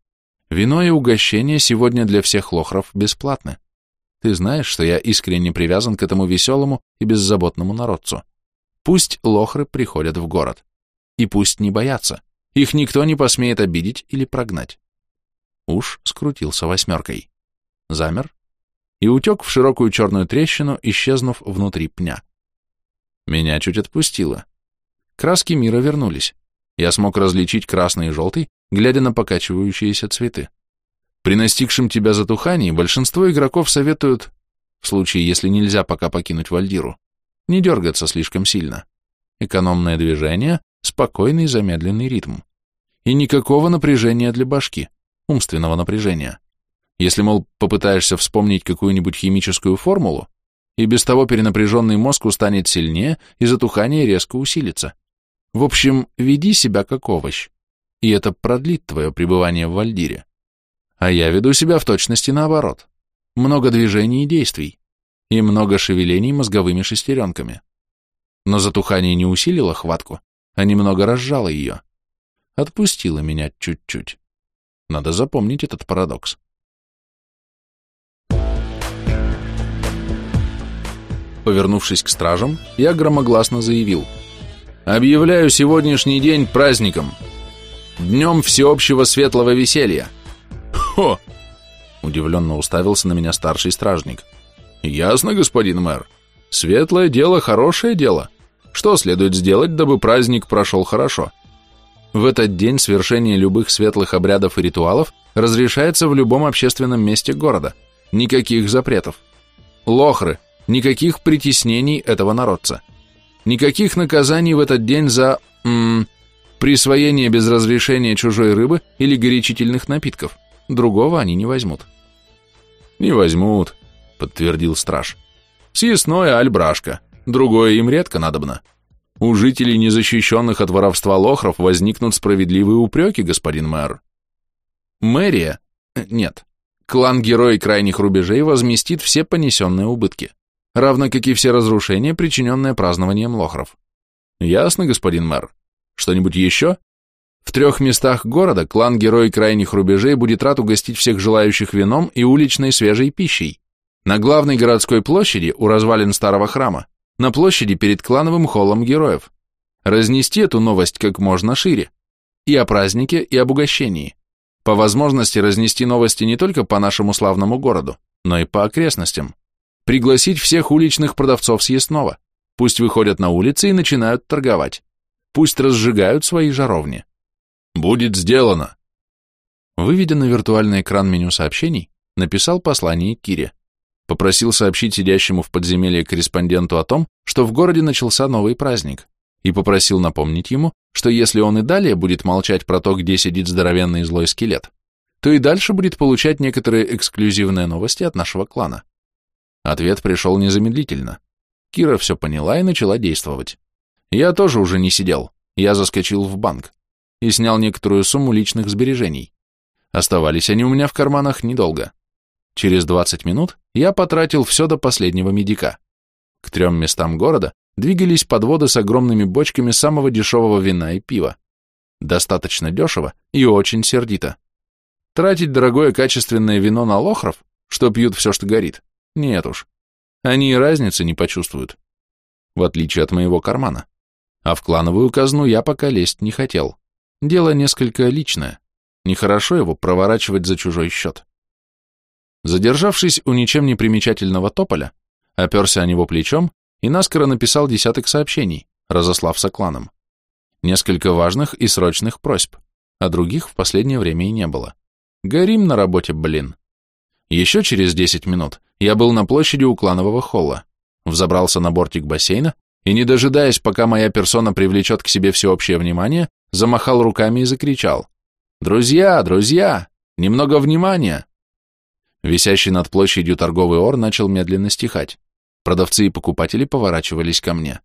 Вино и угощение сегодня для всех лохров бесплатны. Ты знаешь, что я искренне привязан к этому веселому и беззаботному народцу. Пусть лохры приходят в город. И пусть не боятся. Их никто не посмеет обидеть или прогнать. Уж скрутился восьмеркой. Замер и утек в широкую черную трещину, исчезнув внутри пня. Меня чуть отпустило. Краски мира вернулись. Я смог различить красный и желтый, глядя на покачивающиеся цветы. При настигшем тебя затухании большинство игроков советуют, в случае, если нельзя пока покинуть Вальдиру, не дергаться слишком сильно. Экономное движение, спокойный замедленный ритм. И никакого напряжения для башки, умственного напряжения. Если, мол, попытаешься вспомнить какую-нибудь химическую формулу, и без того перенапряженный мозг устанет сильнее, и затухание резко усилится. В общем, веди себя как овощ, и это продлит твое пребывание в Вальдире. А я веду себя в точности наоборот. Много движений и действий, и много шевелений мозговыми шестеренками. Но затухание не усилило хватку, а немного разжало ее. Отпустило меня чуть-чуть. Надо запомнить этот парадокс. Повернувшись к стражам, я громогласно заявил. «Объявляю сегодняшний день праздником. Днем всеобщего светлого веселья. «Хо!» — удивленно уставился на меня старший стражник. «Ясно, господин мэр. Светлое дело — хорошее дело. Что следует сделать, дабы праздник прошел хорошо? В этот день свершение любых светлых обрядов и ритуалов разрешается в любом общественном месте города. Никаких запретов. Лохры, никаких притеснений этого народца. Никаких наказаний в этот день за... М присвоение без разрешения чужой рыбы или горячительных напитков. Другого они не возьмут. Не возьмут, подтвердил страж. Съестное альбрашка, другое им редко надобно. У жителей, незащищенных от воровства лохров, возникнут справедливые упреки, господин мэр. Мэрия, нет, клан-герой крайних рубежей возместит все понесенные убытки, равно как и все разрушения, причиненные празднованием лохров. Ясно, господин мэр? Что-нибудь еще? В трех местах города клан-герой крайних рубежей будет рад угостить всех желающих вином и уличной свежей пищей. На главной городской площади у развалин старого храма на площади перед клановым холлом героев. Разнести эту новость как можно шире. И о празднике, и об угощении. По возможности разнести новости не только по нашему славному городу, но и по окрестностям. Пригласить всех уличных продавцов съестного. Пусть выходят на улицы и начинают торговать. Пусть разжигают свои жаровни. Будет сделано. Выведя на виртуальный экран меню сообщений, написал послание Кире попросил сообщить сидящему в подземелье корреспонденту о том, что в городе начался новый праздник, и попросил напомнить ему, что если он и далее будет молчать про то, где сидит здоровенный злой скелет, то и дальше будет получать некоторые эксклюзивные новости от нашего клана. Ответ пришел незамедлительно. Кира все поняла и начала действовать. Я тоже уже не сидел, я заскочил в банк и снял некоторую сумму личных сбережений. Оставались они у меня в карманах недолго. Через 20 минут я потратил все до последнего медика. К трем местам города двигались подводы с огромными бочками самого дешевого вина и пива. Достаточно дешево и очень сердито. Тратить дорогое качественное вино на лохров, что пьют все, что горит, нет уж. Они и разницы не почувствуют. В отличие от моего кармана. А в клановую казну я пока лезть не хотел. Дело несколько личное. Нехорошо его проворачивать за чужой счет. Задержавшись у ничем не примечательного тополя, оперся о него плечом и наскоро написал десяток сообщений, разослав сокланам. Несколько важных и срочных просьб, а других в последнее время и не было. Горим на работе, блин. Еще через 10 минут я был на площади у кланового холла, взобрался на бортик бассейна и, не дожидаясь, пока моя персона привлечет к себе всеобщее внимание, замахал руками и закричал. «Друзья, друзья, немного внимания! Висящий над площадью торговый ор начал медленно стихать. Продавцы и покупатели поворачивались ко мне.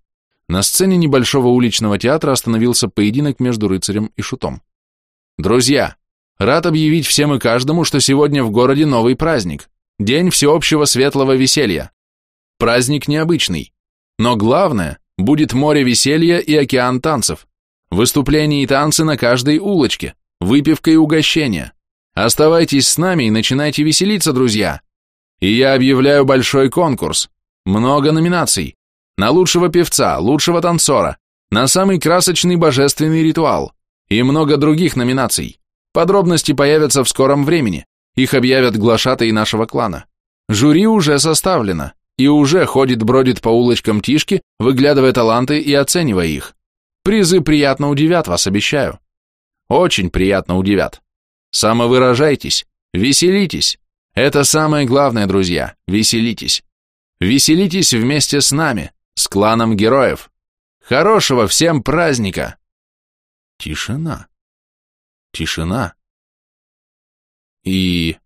На сцене небольшого уличного театра остановился поединок между рыцарем и шутом. «Друзья, рад объявить всем и каждому, что сегодня в городе новый праздник. День всеобщего светлого веселья. Праздник необычный. Но главное, будет море веселья и океан танцев. Выступления и танцы на каждой улочке, выпивка и угощения. Оставайтесь с нами и начинайте веселиться, друзья. И я объявляю большой конкурс. Много номинаций. На лучшего певца, лучшего танцора, на самый красочный божественный ритуал и много других номинаций. Подробности появятся в скором времени. Их объявят глашатые нашего клана. Жюри уже составлено и уже ходит-бродит по улочкам Тишки, выглядывая таланты и оценивая их. Призы приятно удивят вас, обещаю. Очень приятно удивят. Самовыражайтесь, веселитесь. Это самое главное, друзья, веселитесь. Веселитесь вместе с нами, с кланом героев. Хорошего всем праздника! Тишина. Тишина. И...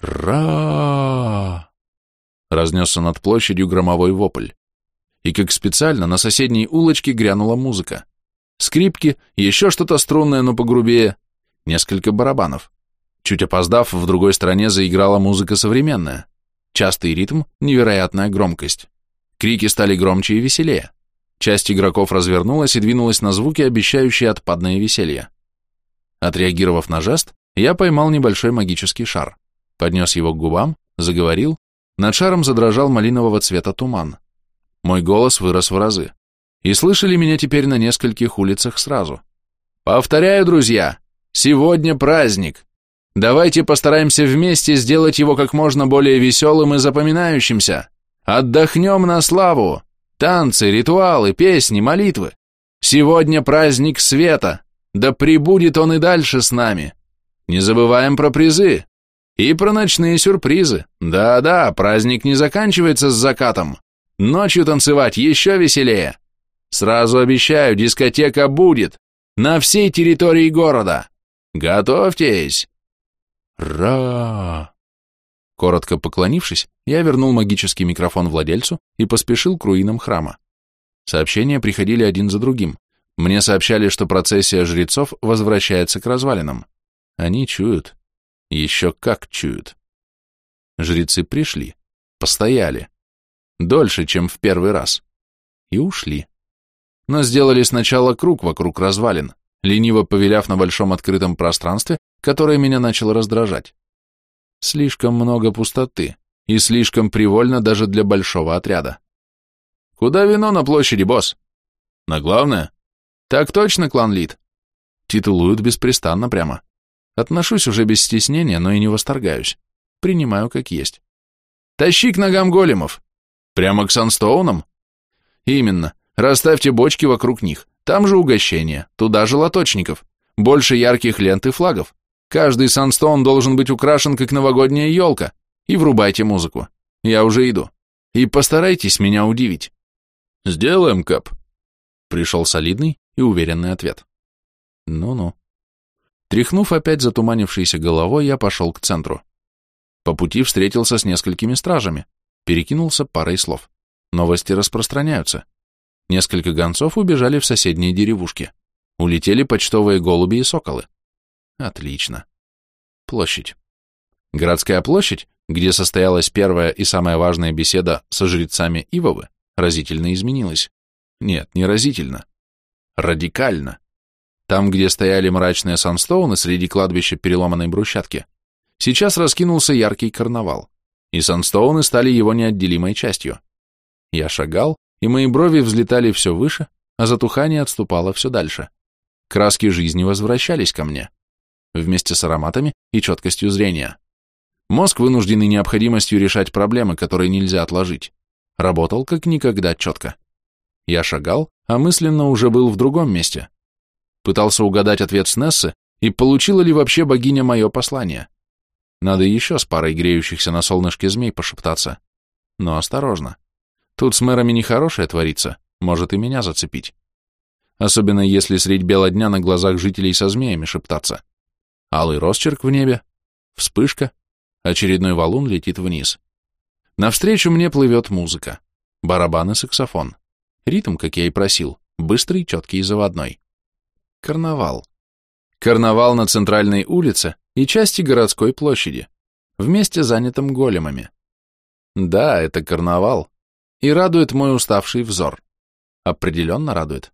Ра! Разнесся над площадью громовой вопль. И как специально на соседней улочке грянула музыка. Скрипки, еще что-то струнное, но погрубее, несколько барабанов. Чуть опоздав, в другой стороне заиграла музыка современная. Частый ритм, невероятная громкость. Крики стали громче и веселее. Часть игроков развернулась и двинулась на звуки, обещающие отпадное веселье. Отреагировав на жест, я поймал небольшой магический шар, поднес его к губам, заговорил, над шаром задрожал малинового цвета туман. Мой голос вырос в разы. И слышали меня теперь на нескольких улицах сразу. «Повторяю, друзья, Сегодня праздник. Давайте постараемся вместе сделать его как можно более веселым и запоминающимся. Отдохнем на славу. Танцы, ритуалы, песни, молитвы. Сегодня праздник света. Да пребудет он и дальше с нами. Не забываем про призы. И про ночные сюрпризы. Да-да, праздник не заканчивается с закатом. Ночью танцевать еще веселее. Сразу обещаю, дискотека будет. На всей территории города. Готовьтесь!» «Ра!» Коротко поклонившись, я вернул магический микрофон владельцу и поспешил к руинам храма. Сообщения приходили один за другим. Мне сообщали, что процессия жрецов возвращается к развалинам. Они чуют. Еще как чуют. Жрецы пришли, постояли. Дольше, чем в первый раз. И ушли. Но сделали сначала круг вокруг развалин, лениво повеляв на большом открытом пространстве, которое меня начало раздражать. Слишком много пустоты и слишком привольно даже для большого отряда. «Куда вино на площади, босс?» «На главное?» «Так точно, клан Лид». Титулуют беспрестанно прямо. Отношусь уже без стеснения, но и не восторгаюсь. Принимаю как есть. «Тащи к ногам големов!» «Прямо к санстоунам?» «Именно. Расставьте бочки вокруг них. Там же угощение, туда же лоточников. Больше ярких лент и флагов. Каждый санстоун должен быть украшен, как новогодняя елка. И врубайте музыку. Я уже иду. И постарайтесь меня удивить. Сделаем, Кап. Пришел солидный и уверенный ответ. Ну-ну. Тряхнув опять затуманившейся головой, я пошел к центру. По пути встретился с несколькими стражами, перекинулся парой слов. Новости распространяются. Несколько гонцов убежали в соседние деревушки. Улетели почтовые голуби и соколы. Отлично. Площадь. Городская площадь, где состоялась первая и самая важная беседа со жрецами Ивовы, разительно изменилась. Нет, не разительно. Радикально. Там, где стояли мрачные санстоуны среди кладбища переломанной брусчатки, сейчас раскинулся яркий карнавал, и санстоуны стали его неотделимой частью. Я шагал, и мои брови взлетали все выше, а затухание отступало все дальше. Краски жизни возвращались ко мне вместе с ароматами и четкостью зрения. Мозг, вынужденный необходимостью решать проблемы, которые нельзя отложить, работал как никогда четко. Я шагал, а мысленно уже был в другом месте. Пытался угадать ответ Снессы, и получила ли вообще богиня мое послание. Надо еще с парой греющихся на солнышке змей пошептаться. Но осторожно. Тут с мэрами нехорошее творится, может и меня зацепить. Особенно если средь бела дня на глазах жителей со змеями шептаться. Алый росчерк в небе, вспышка, очередной валун летит вниз. Навстречу мне плывет музыка, барабан и саксофон. Ритм, как я и просил, быстрый, четкий и заводной. Карнавал. Карнавал на центральной улице и части городской площади, вместе занятым големами. Да, это карнавал. И радует мой уставший взор. Определенно радует.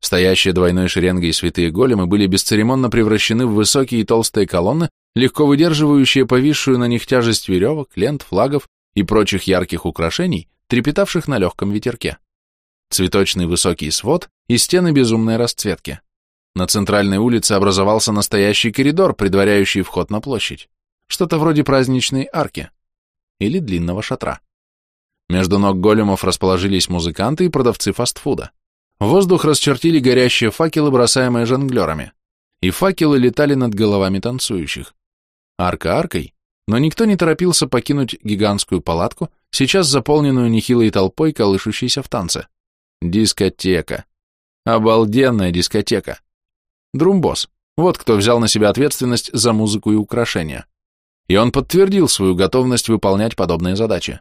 Стоящие двойной шеренгой святые големы были бесцеремонно превращены в высокие и толстые колонны, легко выдерживающие повисшую на них тяжесть веревок, лент, флагов и прочих ярких украшений, трепетавших на легком ветерке. Цветочный высокий свод и стены безумной расцветки. На центральной улице образовался настоящий коридор, предваряющий вход на площадь. Что-то вроде праздничной арки или длинного шатра. Между ног големов расположились музыканты и продавцы фастфуда. Воздух расчертили горящие факелы, бросаемые жонглерами, и факелы летали над головами танцующих. Арка аркой, но никто не торопился покинуть гигантскую палатку, сейчас заполненную нехилой толпой, колышущейся в танце. Дискотека. Обалденная дискотека. Друмбос. Вот кто взял на себя ответственность за музыку и украшения. И он подтвердил свою готовность выполнять подобные задачи.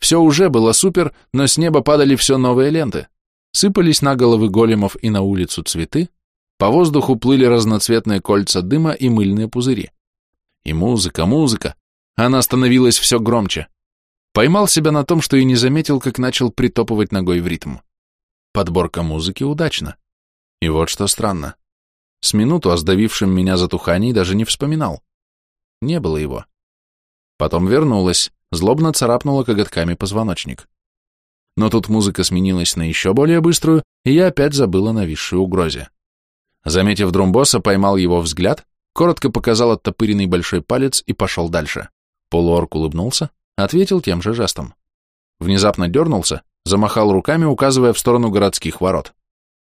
Все уже было супер, но с неба падали все новые ленты. Сыпались на головы големов и на улицу цветы, по воздуху плыли разноцветные кольца дыма и мыльные пузыри. И музыка, музыка, она становилась все громче. Поймал себя на том, что и не заметил, как начал притопывать ногой в ритм. Подборка музыки удачна. И вот что странно. С минуту о сдавившем меня затухании даже не вспоминал. Не было его. Потом вернулась, злобно царапнула коготками позвоночник но тут музыка сменилась на еще более быструю, и я опять забыл о нависшей угрозе. Заметив Друмбоса, поймал его взгляд, коротко показал оттопыренный большой палец и пошел дальше. Полуорк улыбнулся, ответил тем же жестом. Внезапно дернулся, замахал руками, указывая в сторону городских ворот.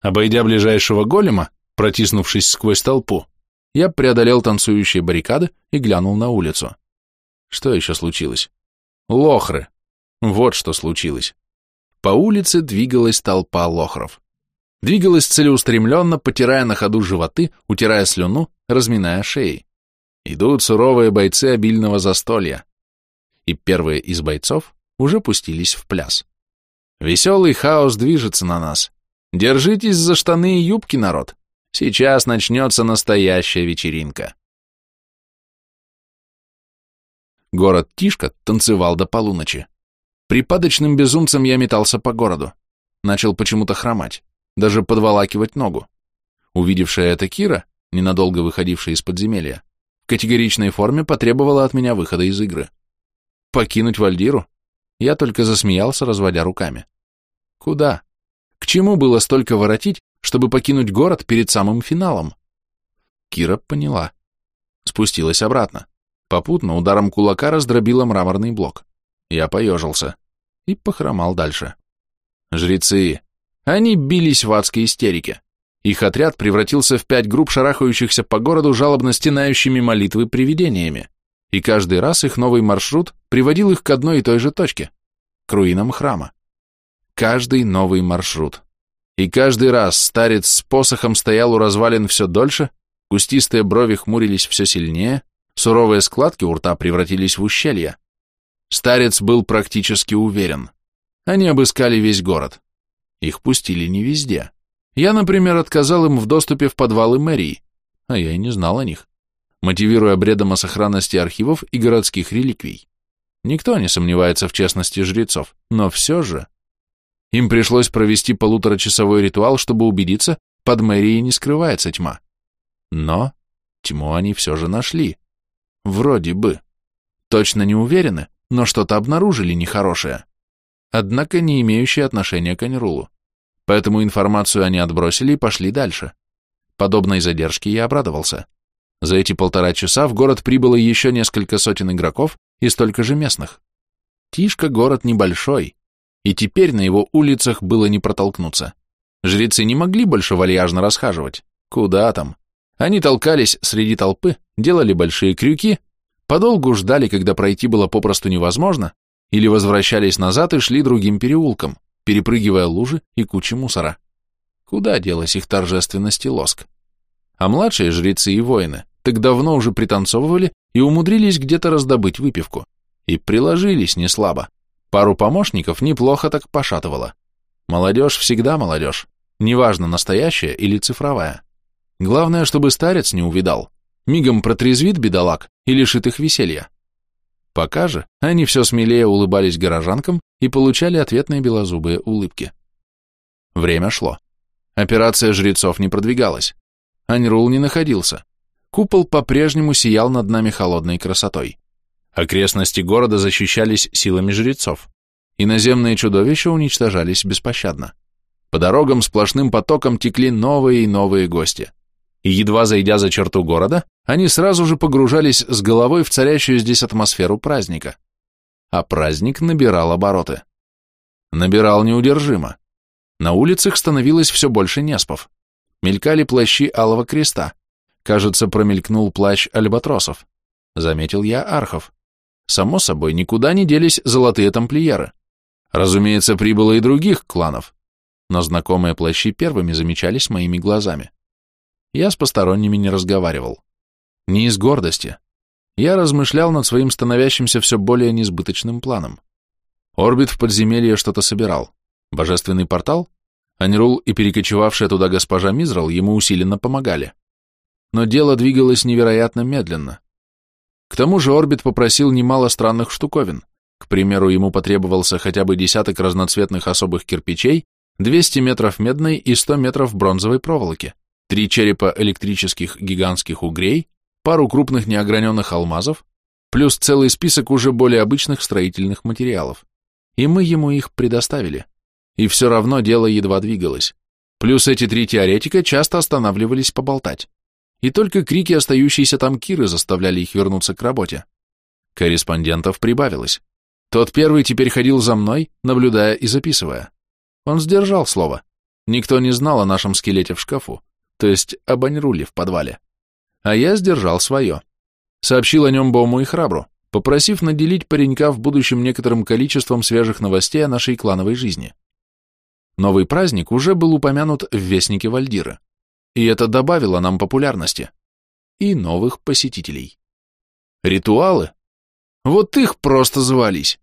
Обойдя ближайшего голема, протиснувшись сквозь толпу, я преодолел танцующие баррикады и глянул на улицу. Что еще случилось? Лохры. Вот что случилось. По улице двигалась толпа лохров. Двигалась целеустремленно, потирая на ходу животы, утирая слюну, разминая шеи. Идут суровые бойцы обильного застолья. и первые из бойцов уже пустились в пляс. Веселый хаос движется на нас. Держитесь за штаны и юбки, народ. Сейчас начнется настоящая вечеринка. Город Тишка танцевал до полуночи. Припадочным безумцем я метался по городу. Начал почему-то хромать, даже подволакивать ногу. Увидевшая это Кира, ненадолго выходившая из подземелья, в категоричной форме потребовала от меня выхода из игры. Покинуть Вальдиру? Я только засмеялся, разводя руками. Куда? К чему было столько воротить, чтобы покинуть город перед самым финалом? Кира поняла. Спустилась обратно. Попутно ударом кулака раздробила мраморный блок. Я поежился и похромал дальше. Жрецы. Они бились в адской истерике. Их отряд превратился в пять групп шарахающихся по городу жалобно стенающими молитвы привидениями. И каждый раз их новый маршрут приводил их к одной и той же точке – к руинам храма. Каждый новый маршрут. И каждый раз старец с посохом стоял у развалин все дольше, кустистые брови хмурились все сильнее, суровые складки у рта превратились в ущелья. Старец был практически уверен. Они обыскали весь город. Их пустили не везде. Я, например, отказал им в доступе в подвалы мэрии, а я и не знал о них, мотивируя бредом о сохранности архивов и городских реликвий. Никто не сомневается в честности жрецов, но все же... Им пришлось провести полуторачасовой ритуал, чтобы убедиться, под мэрией не скрывается тьма. Но тьму они все же нашли. Вроде бы. Точно не уверены, но что-то обнаружили нехорошее. Однако не имеющее отношения к Анирулу. Поэтому информацию они отбросили и пошли дальше. Подобной задержке я обрадовался. За эти полтора часа в город прибыло еще несколько сотен игроков и столько же местных. Тишка город небольшой, и теперь на его улицах было не протолкнуться. Жрецы не могли больше вальяжно расхаживать. Куда там? Они толкались среди толпы, делали большие крюки, подолгу ждали, когда пройти было попросту невозможно, или возвращались назад и шли другим переулком, перепрыгивая лужи и кучи мусора. Куда делась их торжественность и лоск? А младшие жрецы и воины так давно уже пританцовывали и умудрились где-то раздобыть выпивку. И приложились не слабо. Пару помощников неплохо так пошатывало. Молодежь всегда молодежь, неважно, настоящая или цифровая. Главное, чтобы старец не увидал. Мигом протрезвит бедолаг и лишит их веселья. Пока же они все смелее улыбались горожанкам и получали ответные белозубые улыбки. Время шло. Операция жрецов не продвигалась. Аньрул не находился. Купол по-прежнему сиял над нами холодной красотой. Окрестности города защищались силами жрецов. Иноземные чудовища уничтожались беспощадно. По дорогам сплошным потоком текли новые и новые гости и, едва зайдя за черту города, они сразу же погружались с головой в царящую здесь атмосферу праздника. А праздник набирал обороты. Набирал неудержимо. На улицах становилось все больше неспов. Мелькали плащи Алого Креста. Кажется, промелькнул плащ альбатросов. Заметил я архов. Само собой, никуда не делись золотые тамплиеры. Разумеется, прибыло и других кланов, но знакомые плащи первыми замечались моими глазами. Я с посторонними не разговаривал. Не из гордости. Я размышлял над своим становящимся все более несбыточным планом. Орбит в подземелье что-то собирал. Божественный портал? Анирул и перекочевавшая туда госпожа Мизрал ему усиленно помогали. Но дело двигалось невероятно медленно. К тому же Орбит попросил немало странных штуковин. К примеру, ему потребовался хотя бы десяток разноцветных особых кирпичей, 200 метров медной и 100 метров бронзовой проволоки три черепа электрических гигантских угрей, пару крупных неограненных алмазов, плюс целый список уже более обычных строительных материалов. И мы ему их предоставили. И все равно дело едва двигалось. Плюс эти три теоретика часто останавливались поболтать. И только крики остающейся там Киры заставляли их вернуться к работе. Корреспондентов прибавилось. Тот первый теперь ходил за мной, наблюдая и записывая. Он сдержал слово. Никто не знал о нашем скелете в шкафу то есть об Аньруле в подвале. А я сдержал свое. Сообщил о нем Бому и Храбру, попросив наделить паренька в будущем некоторым количеством свежих новостей о нашей клановой жизни. Новый праздник уже был упомянут в Вестнике Вальдира, и это добавило нам популярности и новых посетителей. Ритуалы? Вот их просто завались.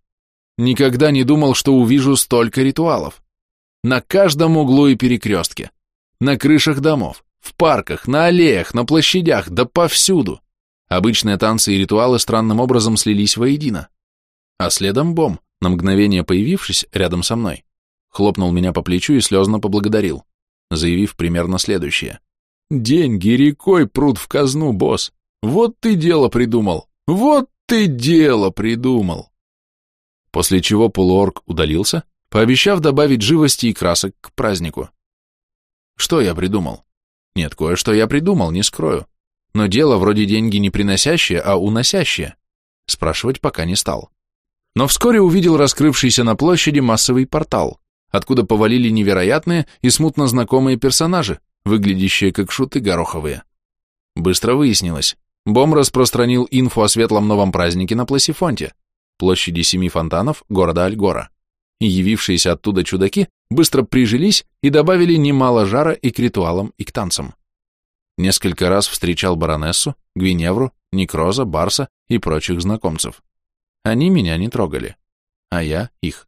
Никогда не думал, что увижу столько ритуалов. На каждом углу и перекрестке. На крышах домов, в парках, на аллеях, на площадях, да повсюду. Обычные танцы и ритуалы странным образом слились воедино. А следом Бом, на мгновение появившись рядом со мной, хлопнул меня по плечу и слезно поблагодарил, заявив примерно следующее. «Деньги рекой прут в казну, босс. Вот ты дело придумал. Вот ты дело придумал!» После чего полуорг удалился, пообещав добавить живости и красок к празднику. Что я придумал? Нет, кое-что я придумал, не скрою. Но дело вроде деньги не приносящее, а уносящее. Спрашивать пока не стал. Но вскоре увидел раскрывшийся на площади массовый портал, откуда повалили невероятные и смутно знакомые персонажи, выглядящие как шуты гороховые. Быстро выяснилось, Бом распространил инфу о светлом новом празднике на Пласифонте, площади семи фонтанов города Альгора. И явившиеся оттуда чудаки быстро прижились и добавили немало жара и к ритуалам, и к танцам. Несколько раз встречал баронессу, Гвиневру, Некроза, Барса и прочих знакомцев. Они меня не трогали, а я их.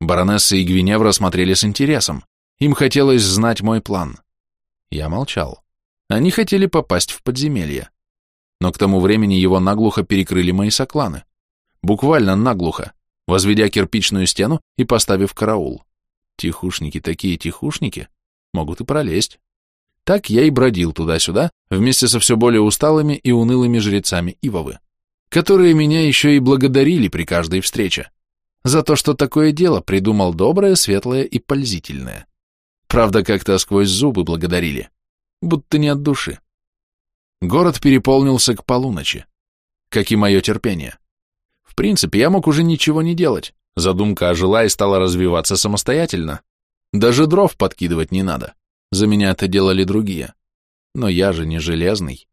Баронесса и Гвиневра смотрели с интересом. Им хотелось знать мой план. Я молчал. Они хотели попасть в подземелье но к тому времени его наглухо перекрыли мои сокланы. Буквально наглухо, возведя кирпичную стену и поставив караул. Тихушники такие тихушники, могут и пролезть. Так я и бродил туда-сюда, вместе со все более усталыми и унылыми жрецами Ивовы, которые меня еще и благодарили при каждой встрече, за то, что такое дело придумал доброе, светлое и пользительное. Правда, как-то сквозь зубы благодарили, будто не от души. Город переполнился к полуночи, как и мое терпение. В принципе, я мог уже ничего не делать, задумка ожила и стала развиваться самостоятельно. Даже дров подкидывать не надо, за меня это делали другие. Но я же не железный.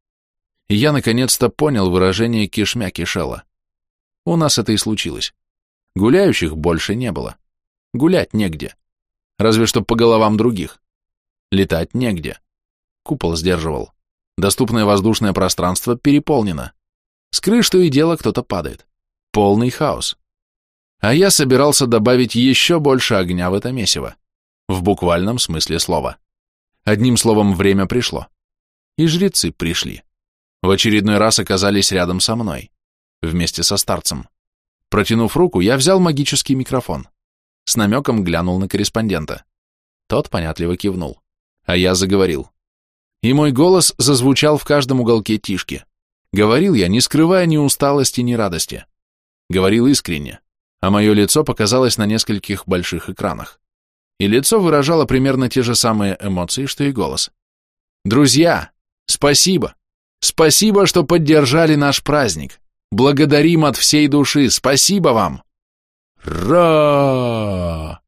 И я наконец-то понял выражение «кишмя кишела». У нас это и случилось. Гуляющих больше не было. Гулять негде. Разве что по головам других. Летать негде. Купол сдерживал. Доступное воздушное пространство переполнено. С крыш то и дело кто-то падает. Полный хаос. А я собирался добавить еще больше огня в это месиво. В буквальном смысле слова. Одним словом, время пришло. И жрецы пришли. В очередной раз оказались рядом со мной. Вместе со старцем. Протянув руку, я взял магический микрофон. С намеком глянул на корреспондента. Тот понятливо кивнул. А я заговорил и мой голос зазвучал в каждом уголке тишки. Говорил я, не скрывая ни усталости, ни радости. Говорил искренне, а мое лицо показалось на нескольких больших экранах. И лицо выражало примерно те же самые эмоции, что и голос. «Друзья, спасибо! Спасибо, что поддержали наш праздник! Благодарим от всей души! Спасибо вам!» «Ра!»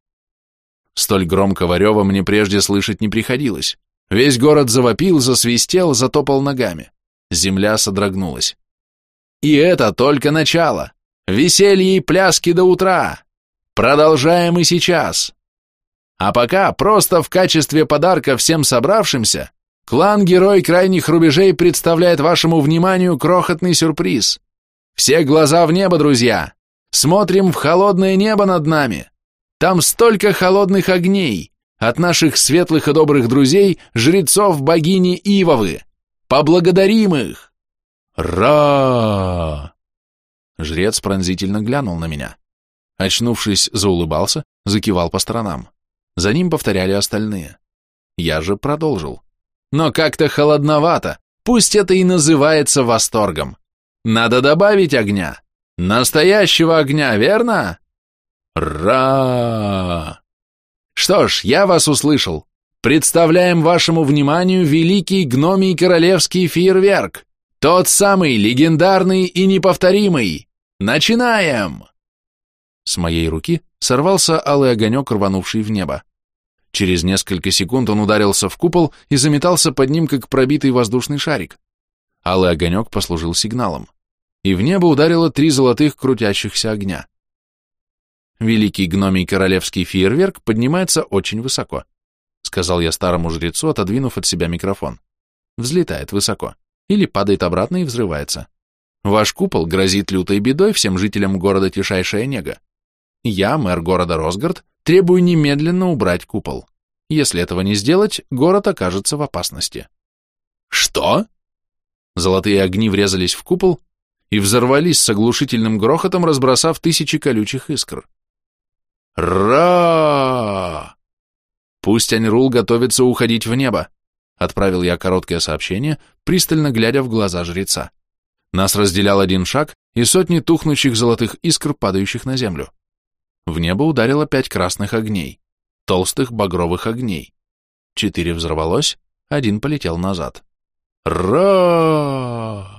Столь громкого рева мне прежде слышать не приходилось. Весь город завопил, засвистел, затопал ногами. Земля содрогнулась. И это только начало. Веселье и пляски до утра. Продолжаем и сейчас. А пока просто в качестве подарка всем собравшимся клан-герой крайних рубежей представляет вашему вниманию крохотный сюрприз. Все глаза в небо, друзья. Смотрим в холодное небо над нами. Там столько холодных огней, от наших светлых и добрых друзей, жрецов богини Ивовы. Поблагодарим их! Ра! Жрец пронзительно глянул на меня. Очнувшись, заулыбался, закивал по сторонам. За ним повторяли остальные. Я же продолжил. Но как-то холодновато, пусть это и называется восторгом. Надо добавить огня. Настоящего огня, верно? Ра! Что ж, я вас услышал. Представляем вашему вниманию великий гномий королевский фейерверк. Тот самый легендарный и неповторимый. Начинаем! С моей руки сорвался алый огонек, рванувший в небо. Через несколько секунд он ударился в купол и заметался под ним, как пробитый воздушный шарик. Алый огонек послужил сигналом. И в небо ударило три золотых крутящихся огня. Великий гномий королевский фейерверк поднимается очень высоко, сказал я старому жрецу, отодвинув от себя микрофон. Взлетает высоко. Или падает обратно и взрывается. Ваш купол грозит лютой бедой всем жителям города Тишайшая Нега. Я, мэр города Росгард, требую немедленно убрать купол. Если этого не сделать, город окажется в опасности. Что? Золотые огни врезались в купол и взорвались с оглушительным грохотом, разбросав тысячи колючих искр. Ра! Пусть Аньрул готовится уходить в небо, отправил я короткое сообщение, пристально глядя в глаза жреца. Нас разделял один шаг и сотни тухнущих золотых искр, падающих на землю. В небо ударило пять красных огней, толстых багровых огней. Четыре взорвалось, один полетел назад. Ра!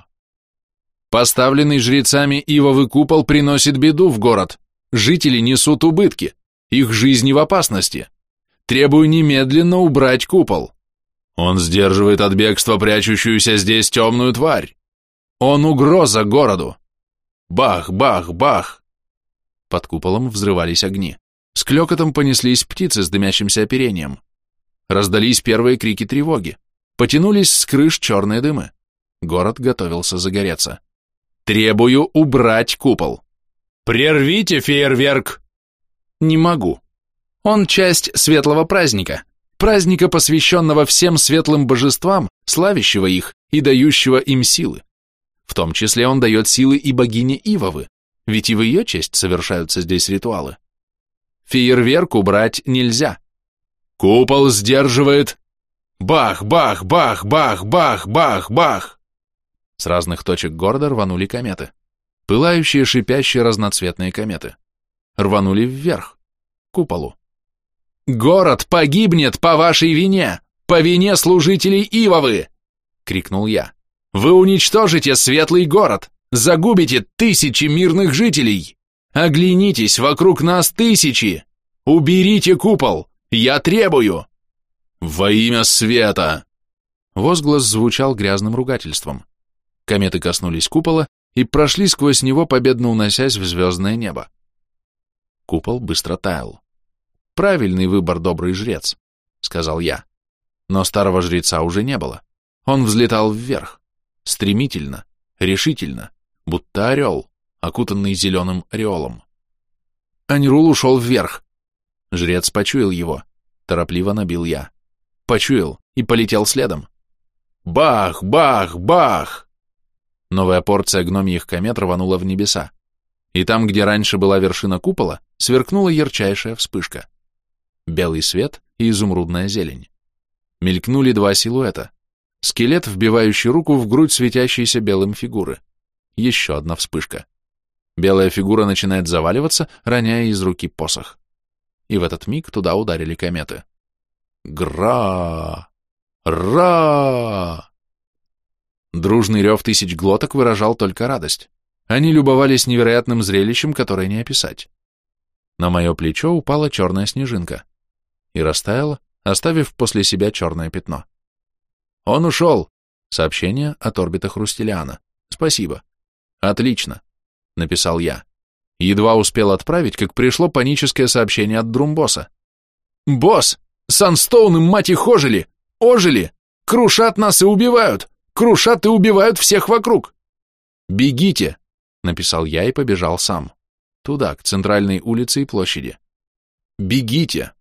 Поставленный жрецами Ивовый купол приносит беду в город. Жители несут убытки. Их жизни в опасности. Требую немедленно убрать купол. Он сдерживает от бегства прячущуюся здесь темную тварь. Он угроза городу. Бах, бах, бах. Под куполом взрывались огни. С клёкотом понеслись птицы с дымящимся оперением. Раздались первые крики тревоги. Потянулись с крыш черные дымы. Город готовился загореться. Требую убрать купол. Прервите фейерверк. Не могу. Он часть светлого праздника. Праздника, посвященного всем светлым божествам, славящего их и дающего им силы. В том числе он дает силы и богине Ивовы, ведь и в ее честь совершаются здесь ритуалы. Фейерверк убрать нельзя. Купол сдерживает Бах, бах, бах, бах, бах, бах, бах! С разных точек города рванули кометы. Пылающие, шипящие разноцветные кометы. Рванули вверх, к куполу. «Город погибнет по вашей вине! По вине служителей Ивовы!» — крикнул я. «Вы уничтожите светлый город! Загубите тысячи мирных жителей! Оглянитесь, вокруг нас тысячи! Уберите купол! Я требую!» «Во имя света!» Возглас звучал грязным ругательством. Кометы коснулись купола и прошли сквозь него, победно уносясь в звездное небо. Купол быстро таял. «Правильный выбор, добрый жрец», — сказал я. Но старого жреца уже не было. Он взлетал вверх, стремительно, решительно, будто орел, окутанный зеленым ореолом. Анирул ушел вверх. Жрец почуял его. Торопливо набил я почуял и полетел следом. Бах, бах, бах! Новая порция гномьих комет рванула в небеса. И там, где раньше была вершина купола, сверкнула ярчайшая вспышка. Белый свет и изумрудная зелень. Мелькнули два силуэта. Скелет, вбивающий руку в грудь светящейся белым фигуры. Еще одна вспышка. Белая фигура начинает заваливаться, роняя из руки посох. И в этот миг туда ударили кометы. Гра! Ра! Дружный рев тысяч глоток выражал только радость. Они любовались невероятным зрелищем, которое не описать. На мое плечо упала черная снежинка и растаяла, оставив после себя черное пятно. «Он ушел!» Сообщение от орбита Хрустелиана. «Спасибо». «Отлично», — написал я. Едва успел отправить, как пришло паническое сообщение от Друмбоса. «Босс! Санстоуны, мать их, ожили! Ожили! Крушат нас и убивают! Крушат и убивают всех вокруг!» «Бегите!» — написал я и побежал сам. Туда, к центральной улице и площади. «Бегите!»